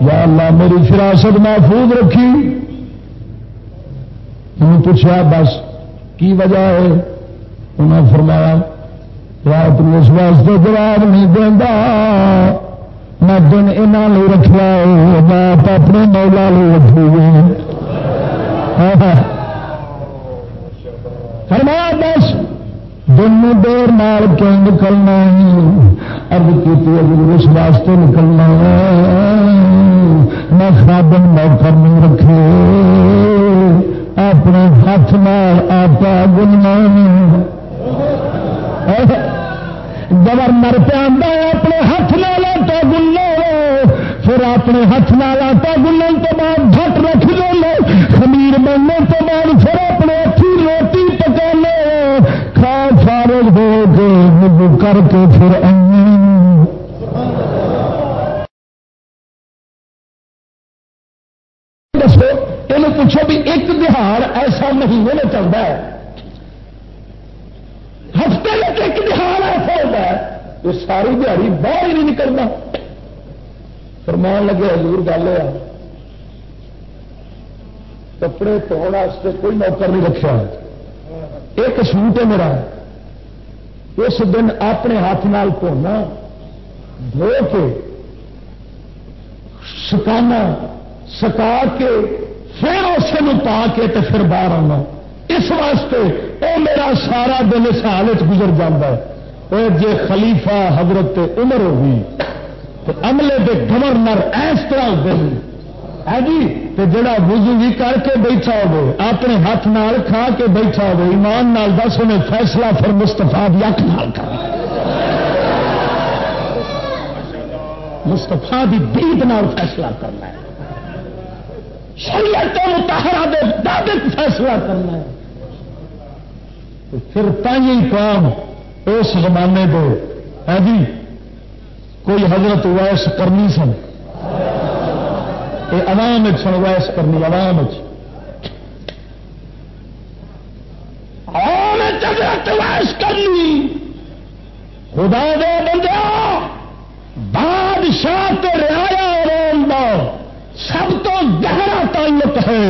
یا اللہ، میری فراست محفوظ رکھی۔ انہوں پوچھا، بس کی وجہ ہے؟ انہوں نے فرمایا، رات میں اس واسطے جواب نہیں دینا میں دن یہاں رکھا میں اپنے مولا لو رکھی فرمایا، بس دن دیر مار کے نکلنا ارد کی اس واسطے نکلنا میں خادم نوکر نہیں رکھے۔ اپنے ہاتھ مار آٹا گننا گورنر پہ آتا ہے، اپنے ہاتھ نال آٹا گلو پھر اپنے ہاتھ نال آٹا گلن تو بعد جھٹ رکھ دو خمیر بننے تو بعد پھر فارغ ہو کے وضو کر کے پھر دسو یہ پوچھو بھی ایک دہاڑ ایسا مہینے میں چلتا ہے۔ ہفتے میں ایک دہاڑ ایسا ہوتا ہے یہ ساری دیہڑی باہر ہی نہیں نکلنا۔ فرمان لگے، حضور گل ہے۔ کپڑے دھونے کوئی نوکر نہیں رکھا ایک سوٹ ہے میرا۔ اس دن اپنے ہاتھ نال دھونا، دھو کے سکانا، سکا کے پھر اسے پا کے تو پھر باہر آنا۔ اس واسطے وہ میرا سارا دن اس حالت گزر جاتا ہے۔ اور جی خلیفہ حضرت عمر ہوگی تو عملے کے گورنر اس طرح ہوتے ہیں۔ ہے جی؟ تو جڑا وضو بھی کر کے بیٹھا ہو اپنے ہاتھ نال کھا کے بیٹھا ہو ایمان نال دس، انہیں فیصلہ پھر مستفا بھی اک نال کر مستفا بھی دید نال فیصلہ کرنا ہے۔ شریعت متحرہ دے مطابق فیصلہ کرنا ہے۔ پھر تھی قوم اس زمانے دو ہے جی؟ کوئی حضرت ویس کرنی سن؟ یہ عوام سن ویس کرنی، عوام حضرت کرنی، خدا دے بندہ بادشاہ تے رعایا عوام دا سب تو گہرا تعلق ہے۔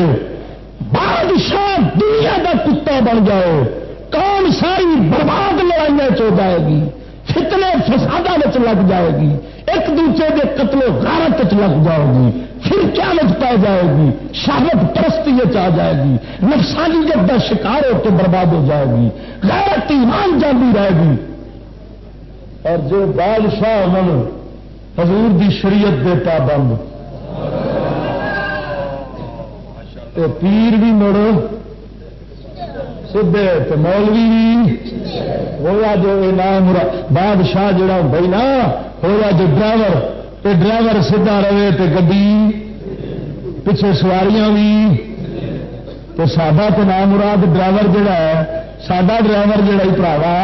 بادشاہ دنیا کا کتا بن جاؤ قوم ساری برباد لڑائیاں ہو جائے گی، فتنے فسادہ لگ جائے گی، ایک دوسرے کے قتل و غارت لگ جائے گی۔ پھر کیا پا جائے گی شہرت پرستی آ جائے گی نفسانیت کا شکار ہو کے برباد ہو جائے گی، غیرت ایمان جاتی رہے گی۔ اور جو بادشاہ حضور دی شریعت دے پابند تو پیر بھی مڑو سدھے تو مولوی بھی۔ ہوا جو نام بادشاہ جڑا بھائی نا ہوا جو ڈرائیور ڈرائیور سیدا رہے تو گی پچھے سواریاں بھی تو سڈا تو نام مراد ڈرائیور جڑا ہے سڈا ڈرائیور جڑا ہی پراوا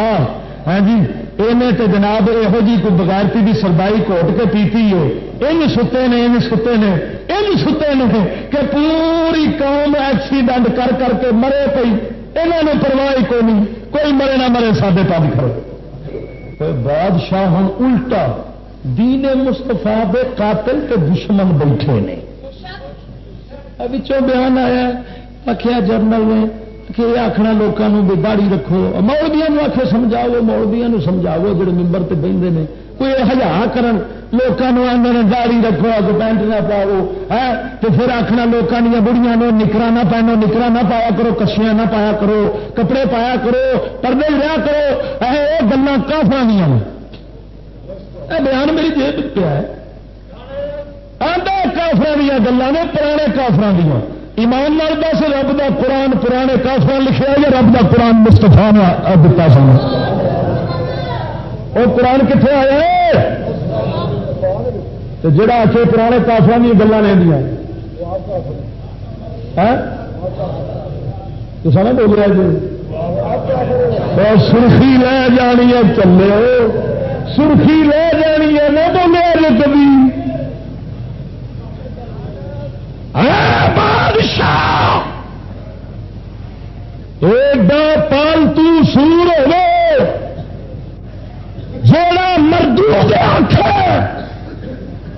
ہاں جی یہ تو جناب یہو جی کوئی بغیرتی کی سردائی کوٹ کے پیتی ہے یہ ستے نے یہ ستے نے یہ ستے نے کہ پوری قوم ایکسیڈنٹ کر کر کے مرے پی یہاں نے پرواہ کو نہیں، کوئی مرے نہ مرے سادے پد کرو بادشاہ ہوں الٹا دین مستفا دے قاتل تے دشمن بیٹھے نے۔ بیان آیا آخیا جرنل نے کہ یہ آخنا لوگوں بھی داڑی رکھو مولبیا آخو سمجھاؤ مولبیا سمجھاؤ جڑے ممبر سے بہتے ہیں کوئی ہزار کرن لوگوں آدھے داڑی رکھو اگ پینٹ نہ پاؤ ہے تو پھر آخنا لوگوں دیا بڑیاں نو نکرا نہ پہنو نکرا نہ پایا کرو کشیاں نہ پایا کرو کپڑے پایا کرو پردے لیا کرو یہ گلیں کافر دیا بیان میری جیب پہ ہے آدھا کافر دیا گلیں نے، پرانے کافر دیا ایمان لال دس، رب دا قرآن پرانے کافر لکھا یا رب دا قرآن مستفا نے دتا سن وہ قرآن کتنے آیا جڑا آ کے پرانے کافر دیا گلیں لیا ہاں؟ تو سارا بول رہا جی؟ سرخی لے جانی ہے، چلے سرخی لے جانی ہے، نہ بولے کبھی بادشاہ! ایڈا پالتو سور ہو جڑا مردو آخ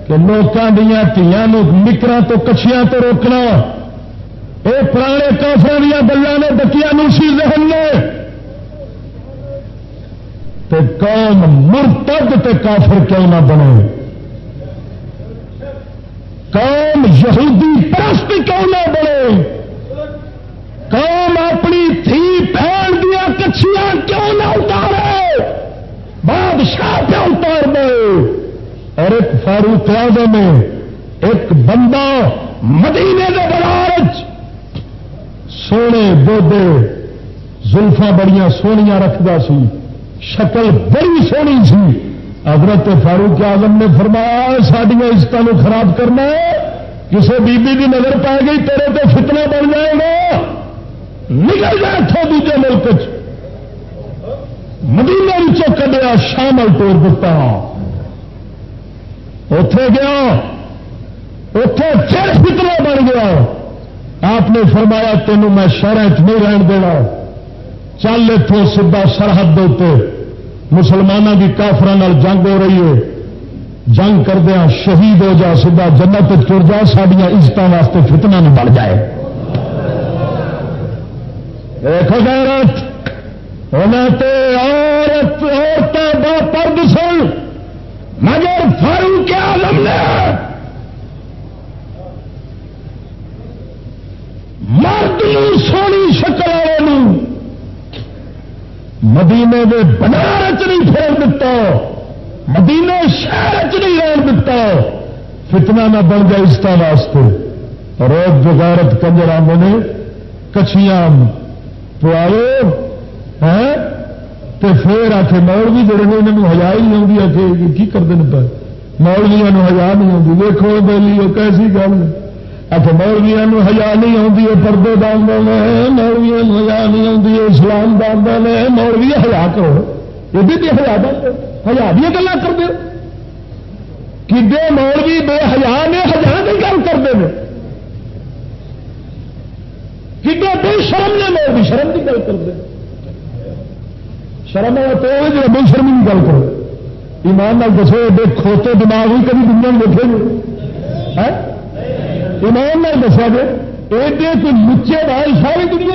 کہ لوگوں دیا تیاں نکرا تو کچھیاں تو روکنا۔ یہ پرانے کافر دیا گلوں نے بچیا سی ذہن نے تو قوم مرتد تے کافر کیوں نہ بنے؟ قوم یہودی پرست کیوں نہ بنے قوم اپنی تھی پہن دیا کچھیاں کیوں نہ اتارے؟ بادشاہ پہ اتار دے۔ اور ایک فاروق اعظم میں ایک بندہ مدینے کے بڑا سونے بوڈے زلفا بڑیاں سونیاں رکھتا سی، شکل بڑی سونی سی۔ حضرت فاروق آزم نے فرمایا سڈیا عزت خراب کرنا کسی بیبی کی نظر پائے گئی، تیرے تو فتنا بن جائے گا۔ نکل جائے اتوں دوجے ملک مدینے کڈیا شامل توڑ دیتا اتے گیا اتے پھر فتنا بن گیا۔ آپ نے فرمایا، تینوں میں شہر چ نہیں رہن دینا۔ چل اتوں سیدا سرحد دے مسلمانوں کی کافر جنگ ہو رہی ہے۔ جنگ کردیا شہید ہو جا سیدا جنت تر جا سڈیا عزت واسطے فتنا نہیں بڑھ جائے۔ دیکھو غیرت انہیں تو عورت عورتیں با پرد سن۔ مگر فاروق آلم نے مرد سونی شکل والے مدینے دے بنار چ نہیں پھیر دتا۔ مدینے شہر چ نہیں رہن دتا۔ فتنا نہ بن گیا اس واسطے۔ روز جگارت کنجر آمے نے کچھیاں پوائے، ہیں؟ تو پھر آ کے مول بھی جڑے نے انہوں ہزار ہی نہیں آتی آ کے کی کرتے ہیں پہ مولویا ہزار نہیں آتی ویکو بولی وہ کیسی گل؟ اچھا مولویا ہزار نہیں آتی ہے پردے باندھے نے مولویا ہزار نہیں آتی اسلام باندھے نے مولوی ہزار کرو۔ یہ بھی ہزا ہزار ہزار دیا گلا کر دو مولوی بے ہزار نے ہزار کی گل کرتے ہیں کدے بے شرم نے مولوی شرم کی گل کرتے شرم ہے تو جو بے شرمی کی گل کرو۔ ایمان نال دسو، ایڈے کھوتے دماغ بھی کبھی دنیا میں دیکھے ہاں؟ ایمان نال دسا جی ایڈے کوئی لچے بادشاہ بھی